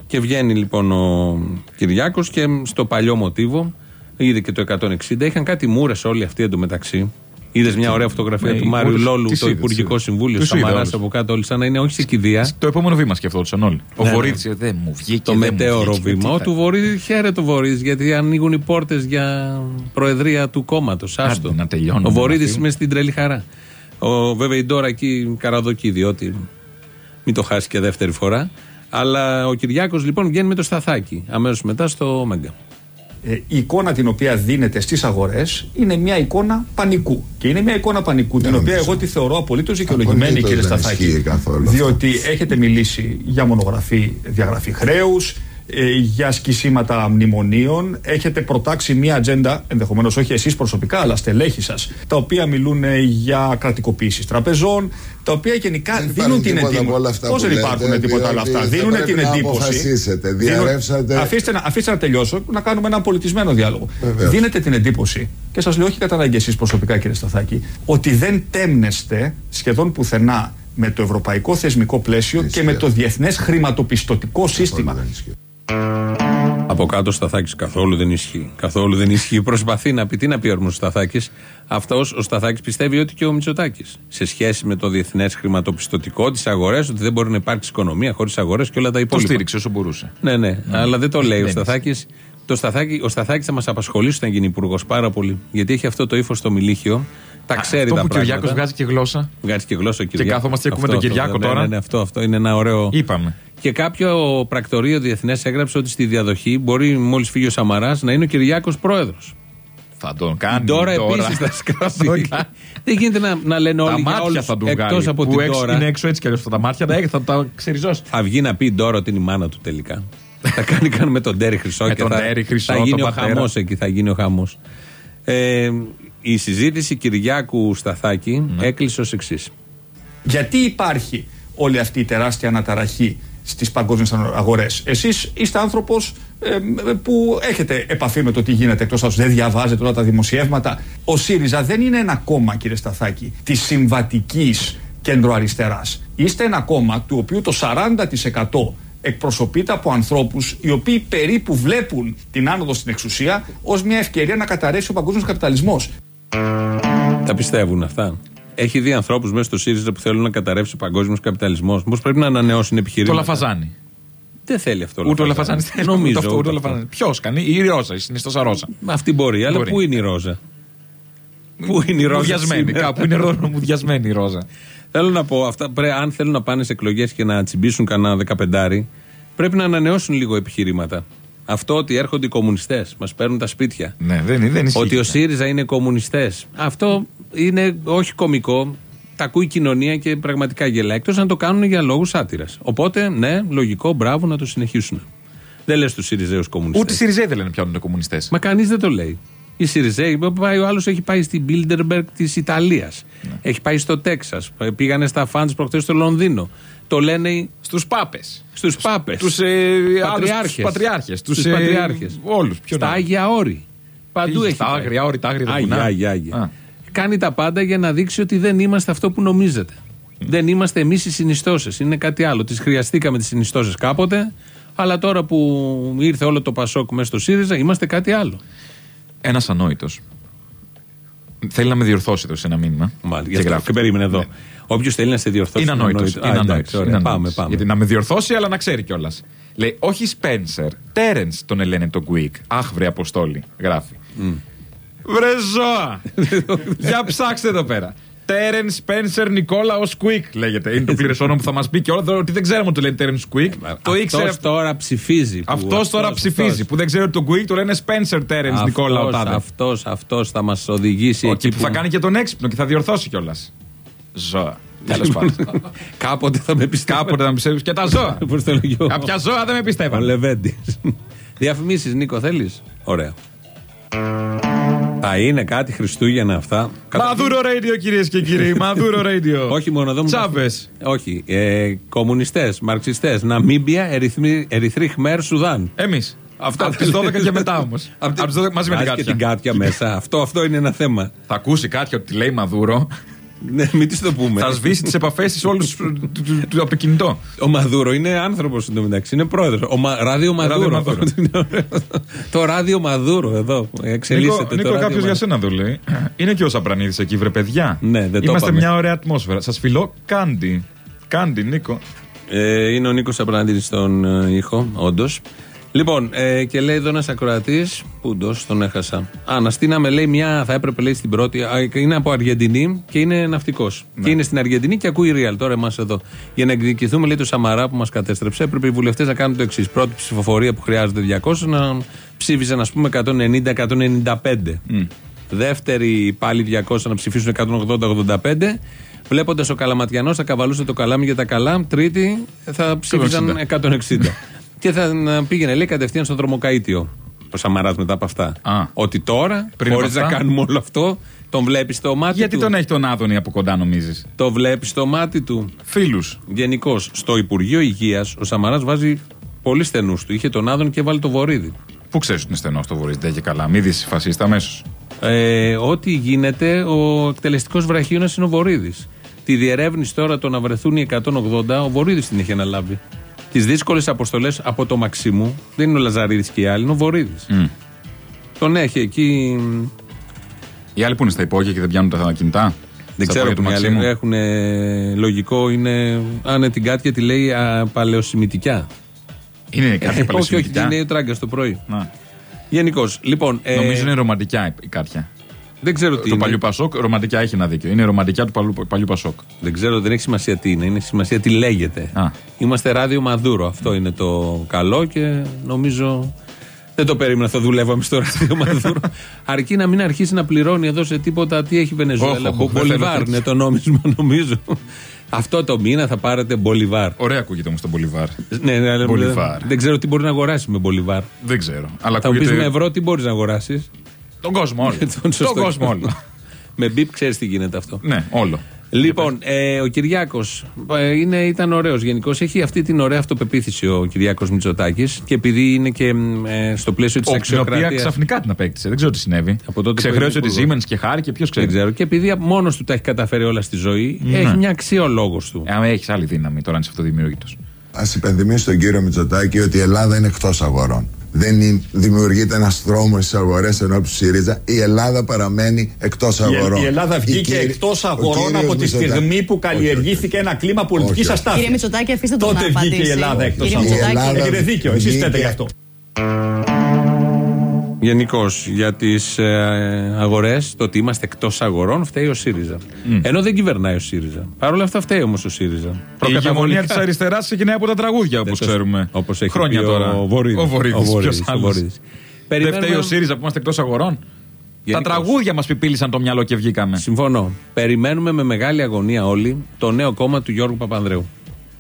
και βγαίνει λοιπόν ο Κυριάκος και στο παλιό μοτίβο, είδε και το 160, είχαν κάτι μούρες όλοι αυτοί εντωμεταξύ. Είδες μια ωραία φωτογραφία ναι, του Μάριου Λόλου, το Υπουργικό Συμβούλιο, Σαμαράς από κάτω, όλοι σαν να είναι όχι σε κηδεία. Το επόμενο βήμα σκεφτόντουσαν όλοι. Ο ναι, Βορύδης δεν μου βγήκε. Το μετέωρο βήμα. Ο του Βορύδη χαίρεται ο Βορύδη γιατί ανοίγουν οι πόρτες για προεδρία του κόμματος. Άστο. Ο Βορύδης είμαι στην τρελή χαρά. Ο, βέβαια η Ντόρα εκεί καραδοκεί, διότι μην το χάσει και δεύτερη φορά. Αλλά ο Κυριάκος λοιπόν βγαίνει με το σταθάκι αμέσως μετά στο Μέγκα. Ε, η εικόνα την οποία δίνεται στις αγορές είναι μια εικόνα πανικού. Και είναι μια εικόνα πανικού, την οποία εγώ τη θεωρώ απολύτως δικαιολογημένη, κύριε Σταθάκη. Διότι έχετε μιλήσει για μονογραφή, διαγραφή χρέους, ε, για σκισίματα μνημονίων. Έχετε προτάξει μια ατζέντα, ενδεχομένως όχι εσείς προσωπικά, αλλά στελέχη σας, τα οποία μιλούν ε, για κρατικοποίηση τραπεζών, τα οποία γενικά δεν δίνουν την εντύπωση. Πώς δεν υπάρχουν τίποτα όλα αυτά; Δίνουν την εντύπωση. Αφήστε, να, αφήστε να τελειώσω, να κάνουμε ένα πολιτισμένο διάλογο. Βεβαίως. Δίνετε την εντύπωση, και σας λέω όχι κατά ανάγκη εσείς προσωπικά κύριε Σταθάκη, ότι δεν τέμνεστε σχεδόν πουθενά με το ευρωπαϊκό θεσμικό πλαίσιο και με το διεθνές χρηματοπιστωτικό σύστημα. Από κάτω ο Σταθάκης καθόλου δεν ισχύει. Καθόλου δεν ισχύει. Προσπαθεί να πει τι να πει ο Σταθάκης; Αυτός ο Σταθάκης πιστεύει ότι και ο Μητσοτάκης. Σε σχέση με το διεθνές χρηματοπιστωτικό, τις αγορές, ότι δεν μπορεί να υπάρξει οικονομία χωρίς αγορές και όλα τα υπόλοιπα. Το στήριξε όσο μπορούσε. Ναι, ναι, αλλά δεν το λέει ο Σταθάκης. Το Σταθάκη, ο Σταθάκης θα μας απασχολήσει όταν γίνει υπουργός πάρα πολύ. Γιατί έχει αυτό το ύφος στο μιλίχιο. Τα ξέρει αυτό τα που πράγματα. Και ο βγάζει και γλώσσα. Βγάζει και γλώσσα ο Και κάθομαστε και ακούμε τον Κυριάκο τώρα. Ναι, ναι, αυτό, αυτό είναι ένα ωραίο. Είπαμε. Και κάποιο πρακτορείο διεθνές έγραψε ότι στη διαδοχή μπορεί μόλις φύγει ο Σαμαράς να είναι ο Κυριάκος πρόεδρος. Θα τον κάνει. Τώρα, τώρα. επίσης θα σκάσει. Δεν γίνεται να, να λένε όλοι τα μάτια θα τον Εκτός από την τώρα. Είναι έξω έτσι κι αλλιώς τα μάτια, θα, θα τα ξεριζώσει. Θα βγει να πει τώρα ότι είναι η μάνα του τελικά. θα κάνει, κάνει με τον Τέρι Χρυσό και θα, Χρυσό, θα γίνει ο χαμός εκεί. Θα γίνει ο χαμός. Ε, η συζήτηση Κυριάκου Σταθάκη ναι. έκλεισε ως εξής. Γιατί υπάρχει όλη αυτή η τεράστια αναταραχή στις παγκόσμιες αγορές; Εσείς είστε άνθρωπος ε, που έχετε επαφή με το τι γίνεται εκτός από δεν διαβάζετε όλα τα δημοσιεύματα. Ο ΣΥΡΙΖΑ δεν είναι ένα κόμμα, κύριε Σταθάκη, της συμβατικής κέντρο-αριστερά. Είστε ένα κόμμα του οποίου το 40% εκπροσωπείται από ανθρώπους οι οποίοι περίπου βλέπουν την άνοδο στην εξουσία ως μια ευκαιρία να καταρρεύσει ο παγκόσμιος καπιταλισμός. Τα πιστεύουν αυτά; Έχει δει ανθρώπους μέσα στο ΣΥΡΙΖΑ που θέλουν να καταρρεύσει ο παγκόσμιος καπιταλισμός; Πώ πρέπει να ανανεώσουν επιχειρήματα; Το λαφαζάνι. Δεν θέλει αυτό. Ούτε ο Λαφαζάνη θέλει. Νομίζω. Ποιος κάνει, η Ρόζα, η συνιστόσα Ρόζα. Αυτή μπορεί, αλλά πού είναι η Ρόζα; Πού είναι η Ρόζα. Μουδιασμένη, κάπου είναι μουδιασμένη η Ρόζα. Θέλω να πω, αυτά, πρέ, αν θέλουν να πάνε σε εκλογές και να τσιμπήσουν κανένα δεκαπεντάρι, πρέπει να ανανεώσουν λίγο επιχειρήματα. Αυτό ότι έρχονται οι κομμουνιστές, μας παίρνουν τα σπίτια. Ναι, δεν, δεν Ότι ο ΣΥΡΙΖΑ είναι κομμουνιστές. Αυτό είναι όχι κομικό. Τα ακούει η κοινωνία και πραγματικά γελάει. Εκτός να το κάνουν για λόγους άτυρα. Οπότε, ναι, λογικό, μπράβο να το συνεχίσουν. Δεν λες τους ΣΥΡΙΖΑΙΟΥ κομμουνιστές. Ούτε οι ΣΥΡΙΖΑΙ δεν λένε πιάνουν κομμουνιστές. Μα κανείς δεν το λέει. Οι ΣΥΡΙΖΑΙ, ο άλλος έχει πάει στην Bilderberg της Ιταλίας. Ναι. Έχει πάει στο Τέξας. Πήγανε στα φαντ προχθέ στο Λονδίνο. Το λένε στους πάπες. Στους πάπες. Στου ε, πατριάρχες. Στους πατριάρχες. Όλους. Στα Άγια Όρη. Παντού έχει. Τα άγρια όρη, τα άγρια άγια, άγια, άγια. Κάνει τα πάντα για να δείξει ότι δεν είμαστε αυτό που νομίζετε. Δεν είμαστε εμείς οι συνιστώσεις. Είναι κάτι άλλο. Τις χρειαστήκαμε τις συνιστώσεις κάποτε, αλλά τώρα που ήρθε όλο το Πασόκ μέσα στο ΣΥΡΙΖΑ, είμαστε κάτι άλλο. Ένας ανόητος Θέλει να με διορθώσει εδώ σε ένα μήνυμα. Μάλιστα. Και, και περίμενε εδώ. Ναι. Όποιος θέλει να σε διορθώσει. Είναι ανόητος. Είναι ανόητος. Πάμε, πάμε. Γιατί να με διορθώσει, αλλά να ξέρει κιόλας. Λέει, όχι Σπένσερ, Τέρεν τον ελένε τον Quick. Αχ, βρε Αποστόλη, γράφει. Mm. Βρε ζώα! Για ψάξτε εδώ πέρα. Τέρεν Σπένσερ Νικόλα ω Quick λέγεται. Είναι το πλήρες όνομα που θα μας πει και όλα. Ότι δεν ξέρουμε ότι το λένε Τέρεν Quick. Το ήξερε. Αυτό τώρα ψηφίζει. Αυτός τώρα ψηφίζει. Που δεν ξέρει ότι το Quick το λένε Σπένσερ Τέρεν Νικόλα ο Αυτός αυτός θα μας οδηγήσει εκεί. που θα κάνει και τον έξυπνο και θα διορθώσει κιόλας. Ζώα. Τέλος πάντων. Κάποτε θα με πιστεύω. Κάποτε θα με πιστεύεις και τα ζώα. Κάποια ζώα δεν με πιστεύω. Λεβέντης. Διαφημίσεις, Νίκο, θέλεις; Ωραία. Θα είναι κάτι Χριστούγεννα αυτά. Μαδούρο Radio κυρίες και κύριοι. Μαδούρο Radio. Όχι μόνο εδώ. Τσάπε. Όχι. Ε, Κομμουνιστές, Μαρξιστές, Ναμίμπια, Ερυθρή Χμέρ, Σουδάν. Εμείς. Αυτά από τις 12 και μετά όμως. Από τις 12 μαζί με την Κάτια. και την Κάτια μέσα. αυτό, αυτό είναι ένα θέμα. Θα ακούσει Κάτια ότι λέει Μαδούρο ναι, μην τη το πούμε. Θα σβήσει τις επαφές της όλου του από κινητό. Ο Μαδούρο είναι άνθρωπος εντωμεταξύ, είναι πρόεδρος. Ο Ράδιο Μαδούρο. το ράδιο Μαδούρο εδώ. Εξελίσσεται Νίκο, Νίκο κάποιος για σένα το λέει. Είναι και ο Σαπρανίδης εκεί, βρε παιδιά. Ναι, δεν Είμαστε μια ωραία ατμόσφαιρα. Σας φιλώ, κάντι. Κάντι, Νίκο. Ε, είναι ο Νίκος Σαπρανίδης στον ε, ήχο, όντως. Λοιπόν, ε, και λέει εδώ ένας ακροατής, πούντος, τον έχασα. Αναστήναμε, λέει, μια, θα έπρεπε, λέει, στην πρώτη. είναι από Αργεντινή και είναι ναυτικός. Ναι. Και είναι στην Αργεντινή και ακούει real. Τώρα εμάς εδώ. Για να εκδικηθούμε, λέει, το Σαμαρά που μας κατέστρεψε, έπρεπε οι βουλευτές να κάνουν το εξής. Πρώτη ψηφοφορία που χρειάζεται 200 να ψήφιζαν, ας πούμε, 190-195. Mm. Δεύτερη πάλι 200 να ψηφίσουν 180-85. Βλέποντας ο Καλαματιανός θα καβαλούσε το καλάμι για τα καλά. Τρίτη θα ψήφιζαν 160. Και θα πήγαινε, λέει, κατευθείαν στο δρομοκαίτιο. Ο Σαμαράς μετά από αυτά. Α. Ότι τώρα, χωρίς να κάνουμε όλο αυτό, τον βλέπεις στο μάτι Γιατί του. Γιατί τον έχει τον Άδωνη από κοντά, νομίζεις; Το βλέπεις στο μάτι του. Φίλους. Γενικώς. Στο Υπουργείο Υγείας, ο Σαμαράς βάζει πολύ στενούς του. Είχε τον Άδωνη και βάλει το βορίδι. Πού ξέρεις ότι είναι στενός το βορίδι, δεν έχει καλά. Μη δεις φασίστα αμέσως. Ε, ό,τι γίνεται, ο εκτελεστικός βραχίωνας είναι ο Βορύδης. Τη διερεύνηση τώρα το να βρεθούν οι 180, ο Βορύδης την έχει αναλάβει τις δύσκολες αποστολές από το Μαξίμου, δεν είναι ο Λαζαρίδης και οι άλλοι, είναι ο Βορύδης. Mm. Τον έχει εκεί. Οι άλλοι που είναι στα υπόγεια και δεν πιάνουν τα κινητά. Δεν ξέρω που άλλοι έχουν λογικό, είναι. Αν την Κάτια τη λέει παλαιοσημητικά. Είναι κάτι παλαιοσημητικά. όχι, όχι, την λέει ο Τράγκας το πρωί. Γενικώς. Λοιπόν, ε, Νομίζω είναι ρομαντικά η Κάτια. Δεν ξέρω τι. Το είναι. παλιού Πασόκ ρομαντικά έχει ένα δίκιο. Είναι ρομαντικά του παλιού, παλιού Πασόκ. Δεν ξέρω, δεν έχει σημασία τι είναι. Είναι σημασία τι λέγεται. Α. Είμαστε ράδιο Μαδούρο. Αυτό είναι το καλό και νομίζω. Δεν το περίμενα, θα δουλεύαμε στο ράδιο Μαδούρο. Αρκεί να μην αρχίσει να πληρώνει εδώ σε τίποτα τι έχει Βενεζουέλα. Μπολιβάρ είναι το νόμισμα, νομίζω. Αυτό το μήνα θα πάρετε Μπολιβάρ. Ωραία ακούγεται όμως το Μπολιβάρ. Ναι, ναι, Μπολιβάρ. Δεν ξέρω τι μπορεί να αγοράσει με Μπολιβάρ. Δεν ξέρω. Αλλά θα ακούγεται... μου πεις με ευρώ τι μπορείς να αγοράσεις. Τον κόσμο όλο. τον κόσμο όλο. Με μπίπ ξέρεις τι γίνεται αυτό. Ναι, όλο. Λοιπόν, ε, ο Κυριάκος ε, ήταν ωραίος γενικώ. Έχει αυτή την ωραία αυτοπεποίθηση ο Κυριάκος Μητσοτάκης και επειδή είναι και ε, στο πλαίσιο της αξιοκρατία. Η οποία ξαφνικά την απέκτησε. Δεν ξέρω τι συνέβη. Ξεχρέωσε τη Siemens και χάρη και ποιος ξέρει. Δεν ξέρω. Και επειδή μόνος του τα έχει καταφέρει όλα στη ζωή, ναι. έχει μια αξία ο λόγος του. Ε, έχεις άλλη δύναμη τώρα αν είσαι αυτοδημιουργητό. Α υπενθυμίσω στον κύριο Μητσοτάκη ότι η Ελλάδα είναι εκτός αγορών δεν δημιουργείται ένας δρόμο στις αγορές ενώ του ΣΥΡΙΖΑ. Η Ελλάδα παραμένει εκτός αγορών. Η, Ελλάδα βγήκε η εκτός αγορών από τη στιγμή που καλλιεργήθηκε ένα κλίμα πολιτικής αστάθειας. Κύριε Μητσοτάκη, αφήστε τον Τότε βγήκε η Ελλάδα εκτός αγορών. Έχετε δίκιο, εσείς θέτε γι' αυτό. Γενικώς για τις ε, αγορές, το ότι είμαστε εκτός αγορών, φταίει ο ΣΥΡΙΖΑ. Mm. Ενώ δεν κυβερνάει ο ΣΥΡΙΖΑ. Παρ' όλα αυτά φταίει όμως ο ΣΥΡΙΖΑ. Η ηγεμονία της αριστεράς ξεκινάει από τα τραγούδια, όπως ξέρουμε. Όπως έχει Χρόνια τώρα. Ο Βορύδης. Ο Βορύδης. Δεν φταίει ο ΣΥΡΙΖΑ που είμαστε εκτός αγορών. Γενικώς. Τα τραγούδια μας πιπίλησαν το μυαλό και βγήκαμε. Συμφωνώ. Περιμένουμε με μεγάλη αγωνία όλοι το νέο κόμμα του Γιώργου Παπανδρέου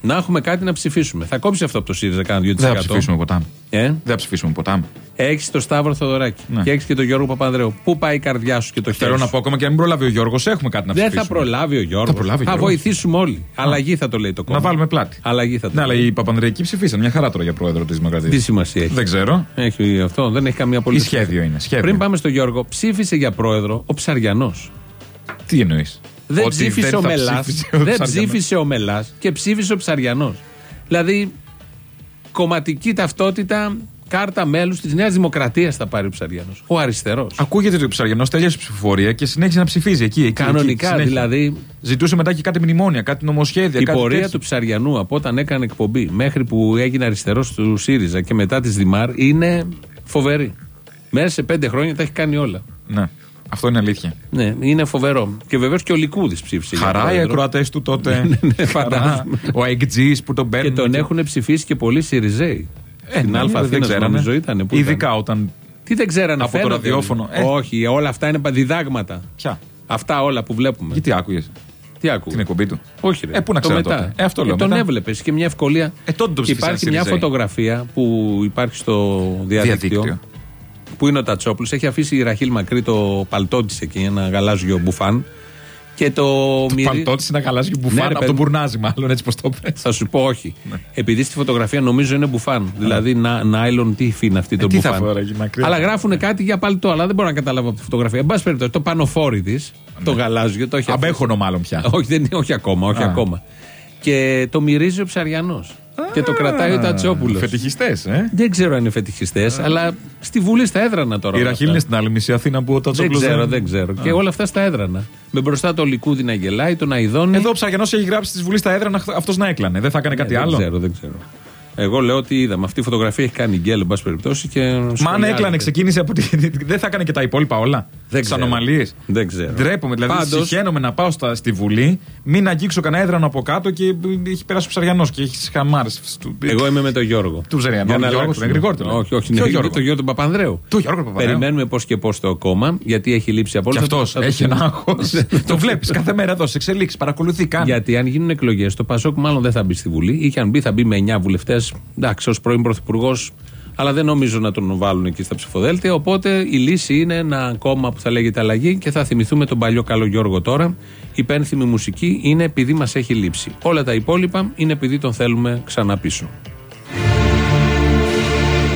να έχουμε κάτι να ψηφίσουμε. Θα κόψει αυτό από το ΣΥΡΙΖΑ κάνα 2%. Δεν θα ψηφίσουμε ποτάμι. Ε; Δεν θα ψηφίσουμε ποτάμι. Έχεις το Σταύρο Θοδωράκη ναι. και έχεις και τον Γιώργο Παπανδρέου. Πού πάει η καρδιά σου και το χέρι. Θέλω να πω ακόμα και αν μην προλάβει ο Γιώργος, έχουμε κάτι να ψηφίσουμε. Δεν θα προλάβει ο Γιώργος. Θα, προλάβει θα βοηθήσουμε όλοι. Α. Αλλαγή θα το λέει το κόμμα. Να βάλουμε πλάτη. Αλλαγή θα το ναι, αλλά οι Παπανδρέικοι ψηφίσαν μια χαρά τώρα για πρόεδρο της Δημοκρατία. Τι σημασία έχει; Δεν ξέρω. Έχει αυτό, δεν έχει καμία πολύ. σχέδιο είναι. Σχέδιο. Πριν πάμε στο Γιώργο, ψήφισε για πρόεδρο ο Ψαριανός. Τι εννοείς; Δεν ψήφισε ο Μελάς. Δεν ψήφισε ο Μελάς και ψήφισε ο Ψαριανός. Δηλαδή, κομματική ταυτότητα κάρτα μέλους της Νέας Δημοκρατίας θα πάρει ο Ψαριανός. Ο αριστερός. Ακούγεται ότι ο Ψαριανός τέλειωσε ψηφοφορία και συνέχισε να ψηφίζει εκεί. εκεί Κανονικά εκεί, δηλαδή. Ζητούσε μετά και κάτι μνημόνια, κάτι νομοσχέδια. Η κάτι πορεία τέτοιο. του Ψαριανού από όταν έκανε εκπομπή μέχρι που έγινε αριστερός του ΣΥΡΙΖΑ και μετά της Δημάρ είναι φοβερή. Μέσα σε πέντε χρόνια τα έχει κάνει όλα. Ναι. Αυτό είναι αλήθεια. Ναι, είναι φοβερό. Και βεβαίως και ο Λικούδης ψήφισε. για Χαρά οι πρόεδρο. ακροατές του τότε. Ναι, ναι, Χαρά. φαντάζομαι. Ο Αιγτζή που τον παίρνει. Και τον έχουν ψηφίσει και πολλοί Σιριζέοι. Ε, Στην ναι, Αλφα δεν Αθήνας ξέρανε. νομίζω ήταν. Πού Ειδικά ήταν. όταν. Τι δεν ξέρανε Από το φαίνεται. ραδιόφωνο. Ε. Όχι, όλα αυτά είναι διδάγματα. Ποια; Αυτά όλα που βλέπουμε. Γιατί άκουγες; Τι άκουγε. την εκπομπή του. Όχι, ρε. Ε, πού να το ξέρω μετά. τότε. Ε, αυτό λέω, τον μετά. έβλεπες και μια ευκολία. Ε, τότε το ψήφισαν υπάρχει μια Σιριζέοι. φωτογραφία που υπάρχει στο διαδίκτυο. Διαδίκτυο. Που είναι ο Τατσόπουλος; Έχει αφήσει η Ραχίλ Μακρύ το παλτό τη εκεί, ένα γαλάζιο μπουφάν. Και το, Το μυρί- παλτό τη είναι γαλάζιο Ναι, μπουφάν. ρε, από παιδί. τον Μπουρνάζι, μάλλον έτσι πως το πες. Θα σου πω όχι. Επειδή στη φωτογραφία νομίζω είναι μπουφάν. Δηλαδή, να, νάιλον τι υφή είναι αυτή το Ε, τι θα μπουφάν. φόραγε, μακριά. Αλλά γράφουν κάτι για παλτό, αλλά δεν μπορώ να καταλάβω από τη φωτογραφία. Εν πάση περιπτώσει, το πανοφόρι της, το γαλάζιο, το έχει αφήσει. Αμπέχονο μάλλον πια. όχι, δεν, είναι- όχι ακόμα, όχι Α. ακόμα. Και το μυρίζει ο Ψαριανός. Και το κρατάει ο Τατσόπουλος. Φετιχιστές, ε. Δεν ξέρω αν είναι φετιχιστές, αλλά στη Βουλή στα έδρανα τώρα. Η όλα Ραχίλ αυτά. είναι στην άλλη μισή Αθήνα που ο Δεν Τατσόπουλος. ξέρω, δεν ξέρω. Και όλα αυτά στα έδρανα. Με μπροστά το λικούδι να γελάει, τον αειδώνει. Εδώ ο Ψαριανό έχει γράψει τη Βουλής στα έδρανα αυτός να έκλανε. Δεν θα έκανε κάτι Ε, άλλο; Δεν ξέρω, δεν ξέρω. Εγώ λέω ότι είδαμε. Αυτή η φωτογραφία έχει κάνει γκέλ, εν πάση περιπτώσει. Και Μα αν σχολιάζεται. έκλανε, ξεκίνησε από τη. Δεν θα έκανε και τα υπόλοιπα όλα. Δεν Τις ξέρω. ανομαλίες. Δεν ξέρω. Ντρέπομαι. Δηλαδή, Πάντως- συχαίνομαι να πάω στα, στη Βουλή, μην αγγίξω κανένα έδρανο από κάτω και έχει περάσει ο Ψαριανός και έχει χαμάρες. Εγώ είμαι με τον Γιώργο. Του Ψαριανού. Για να Γιώργο, αλλάξουμε. τον Γρηγόρη, το λέω. Όχι, όχι, Ποιο είναι Γιώργο; το Γιώργο του Παπανδρέου. Του Γιώργο Παπανδρέου. Περιμένουμε πώς και πώς το κόμμα, γιατί έχει λείψει από Και όλα. αυτό Θα το- έχει θα το- ένα άγχος. το βλέπεις κάθε μέρα εδώ, σε εξελίξεις, παρακολουθεί, κάνει. Γιατί αν γίνουν εκλογές, το Πασόκ μάλλον δεν θα μπει στη Βουλή ή και αν μπει, θα μπει με 9 βουλευτές. Εντάξει, ως πρώην Πρωθυπουργός, αλλά δεν νομίζω να τον βάλουν εκεί στα ψηφοδέλτια. Οπότε η λύση είναι ένα κόμμα που θα λέγεται αλλαγή και θα θυμηθούμε τον παλιό καλό Γιώργο τώρα. Η πένθυμη μουσική είναι επειδή μας έχει λείψει. Όλα τα υπόλοιπα είναι επειδή τον θέλουμε ξανά πίσω.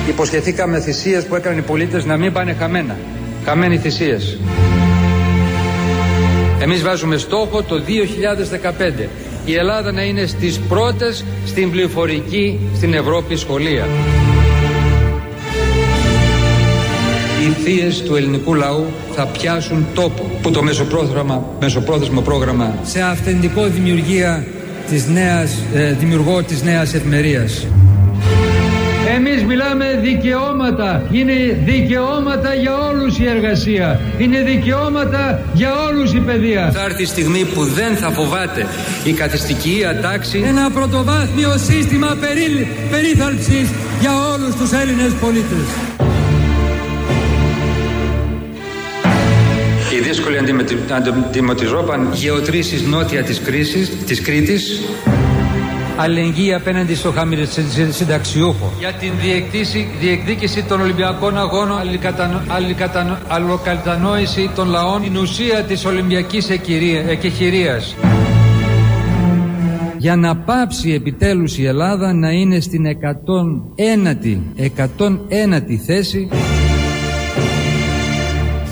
Υποσχεθήκαμε θυσίες που έκαναν οι πολίτες να μην πάνε χαμένα. Χαμένοι θυσίες. Εμείς βάζουμε στόχο το 2015 η Ελλάδα να είναι στις πρώτες στην πληροφορική στην Ευρώπη σχολεία. Οι θείες του ελληνικού λαού θα πιάσουν τόπο που το μεσοπρόθεσμο, μεσοπρόθεσμο πρόγραμμα σε αυθεντικό δημιουργία της νέας, ε, δημιουργό της νέας ευμερίας. Εμείς μιλάμε δικαιώματα. Είναι δικαιώματα για όλους η εργασία. Είναι δικαιώματα για όλους η παιδεία. Θα έρθει η στιγμή που δεν θα φοβάται η καθιστική ατάξη. Ένα πρωτοβάθμιο σύστημα περί, περίθαλψης για όλους τους Έλληνες πολίτες. Οι δύσκολοι αντιμετω- αντιμετωπιζόταν γεωτρήσεις νότια της, κρίσης, της Κρήτης αλληλεγγύη απέναντι στο χαμηλοσυνταξιούχο. Για την διεκδίκηση, διεκδίκηση των Ολυμπιακών Αγώνων, αλληλικατανο- αλληλικατανο- αλλοκατανόηση των λαών, την ουσία της Ολυμπιακής εκκυρία- εκεχηρίας. Για να πάψει επιτέλους η Ελλάδα να είναι στην 101η, 101η θέση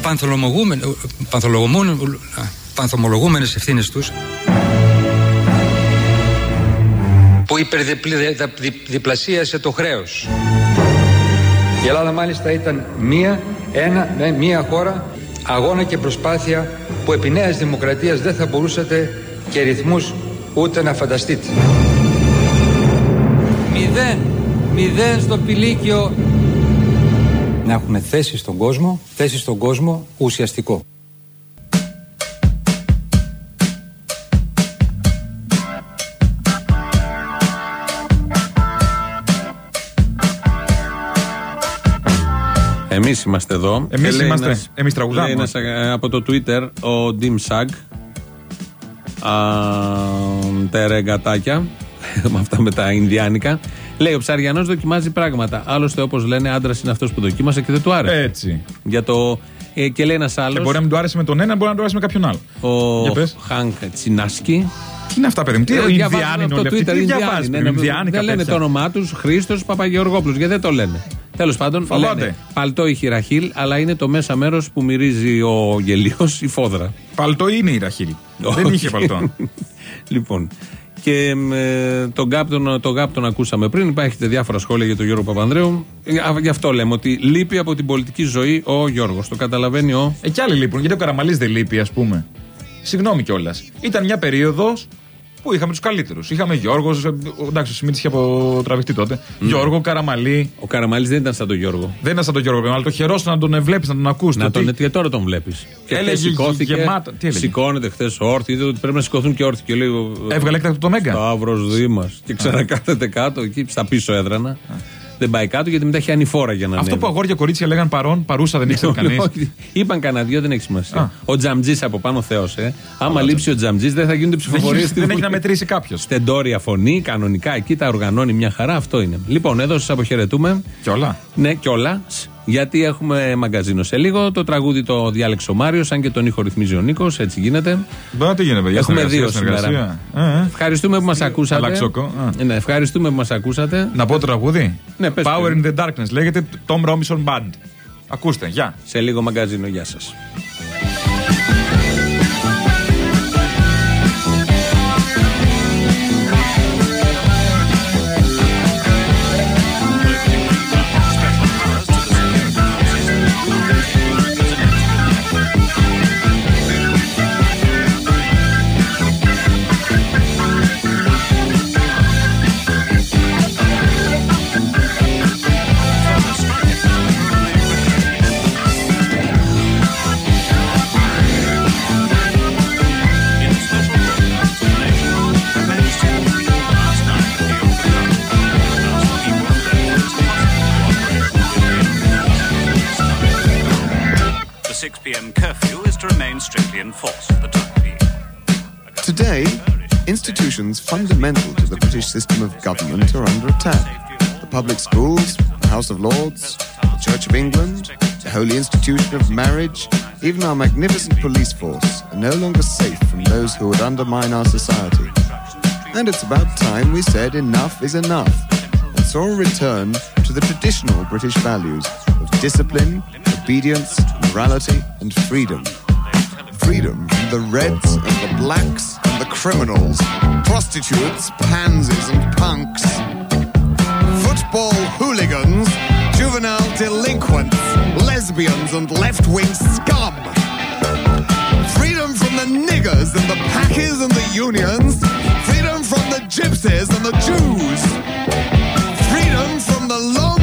πανθολογούμενες, πανθομολογούμενες ευθύνες τους υπερδιπλασίασε το χρέος. Η Ελλάδα μάλιστα ήταν μία, ένα, ναι, μία χώρα αγώνα και προσπάθεια που επί νέας δημοκρατίας δεν θα μπορούσατε και ρυθμούς ούτε να φανταστείτε. Μηδέν, μηδέν στο πηλίκιο να έχουμε θέση στον κόσμο, θέση στον κόσμο ουσιαστικό. Εμείς είμαστε εδώ. Εμείς Και λέει είμαστε. ένας- Εμείς τραγουδάμε. λέει ένας, ε, από το Twitter ο Dim Sag. Τερεγκατάκια. με αυτά με τα Ινδιάνικα. Λέει: Ο Ψαριανός δοκιμάζει πράγματα. Άλλωστε, όπως λένε, άντρας είναι αυτός που δοκίμασε και δεν του άρεσε. Έτσι. Για το, ε, και λέει ένας Και άλλο. μπορεί να μην του άρεσε με τον ένα, μπορεί να του άρεσε με κάποιον άλλο. Για Ο πες. Χάνκ Τσινάσκι. Τι είναι αυτά, παιδί μου, τι Ε, είναι διαβάζουν Ινδιάνοι από όλοι το αυτοί; Twitter, Τι Ινδιάνοι, διαβάζει, ναι, παιδί μου, ναι, Ινδιάνικα Δεν λένε τέτοια. το όνομά τους Χρήστος Παπαγεωργόπουλος. Γιατί δεν το λένε. Τέλος πάντων, Φοβάται. λένε παλτό η χειραχίλ, αλλά είναι το μέσα μέρος που μυρίζει ο γελίος η φόδρα. Παλτό είναι η Ραχίλ. Δεν Όχι. είχε παλτό. λοιπόν. Και ε, τον Γκάπτον, τον Γκάπτον ακούσαμε πριν. Υπάρχουν διάφορα σχόλια για τον Γιώργο Παπανδρέου. Ε, γι' αυτό λέμε ότι λείπει από την πολιτική ζωή ο Γιώργος. Το καταλαβαίνει ο. Ε, κι άλλοι λείπουν. Γιατί ο Καραμαλής δεν λείπει, ας πούμε. Συγγνώμη κιόλας. Ήταν μια περίοδος που είχαμε τους καλύτερους. Είχαμε Γιώργος, ε, εντάξει, ο Σιμίτης είχε αποτραβηχτεί τότε. Mm. Γιώργο, Καραμαλή. Ο Καραμαλής δεν ήταν σαν τον Γιώργο. Δεν ήταν σαν τον Γιώργο, αλλά το χαιρό να τον βλέπεις, να τον ακούσει. Να τον, και τώρα τον βλέπεις. Και έλεγε σηκώθηκε. Γεμάτα. Τι έλεγε; Σηκώνεται χθες όρθιο, είδε ότι πρέπει να σηκωθούν και όρθιοι. Και λέει, Έβγαλε έκτακτο το Μέγκα. Σταύρος Δήμας. Και ξανακάθεται κάτω εκεί στα πίσω έδρανα δεν πάει κάτω γιατί μετά έχει ανηφόρα για να Αυτό που αγόρια κορίτσια λέγαν παρόν, παρούσα δεν ήξερε κανείς. Είπαν κανένα δύο, δεν έχει σημασία. Ο Τζαμτζής από πάνω Θεός, ε. Άμα λείψει ο Τζαμτζής δεν θα γίνονται ψηφοφορίες. Δεν έχει να μετρήσει κάποιος. Στεντόρια φωνή, κανονικά εκεί τα οργανώνει μια χαρά, αυτό είναι. Λοιπόν, εδώ σας αποχαιρετούμε. Κιόλα. Ναι, κιόλα. Γιατί έχουμε μαγκαζίνο σε λίγο. Το τραγούδι το διάλεξε ο Μάριος, αν και τον ήχο ρυθμίζει ο Νίκος. Έτσι γίνεται. Μπα, τι γίνεται, Έχουμε δύο σήμερα. Ε, ε. Ευχαριστούμε που μας ακούσατε. Ε, ναι, ευχαριστούμε που μας ακούσατε. Να πω το τραγούδι; Ναι, πες Power in the Darkness. Λέγεται Tom Robinson Band. Ακούστε, γεια. Σε λίγο μαγκαζίνο, γεια σας. Institutions fundamental to the British system of government are under attack. The public schools, the House of Lords, the Church of England, the holy institution of marriage, even our magnificent police force are no longer safe from those who would undermine our society. And it's about time we said enough is enough and saw a return to the traditional British values of discipline, obedience, morality, and freedom freedom from the reds and the blacks criminals, prostitutes, pansies, and punks, football hooligans, juvenile delinquents, lesbians, and left wing scum. Freedom from the niggers and the packers and the unions. Freedom from the gypsies and the Jews. Freedom from the long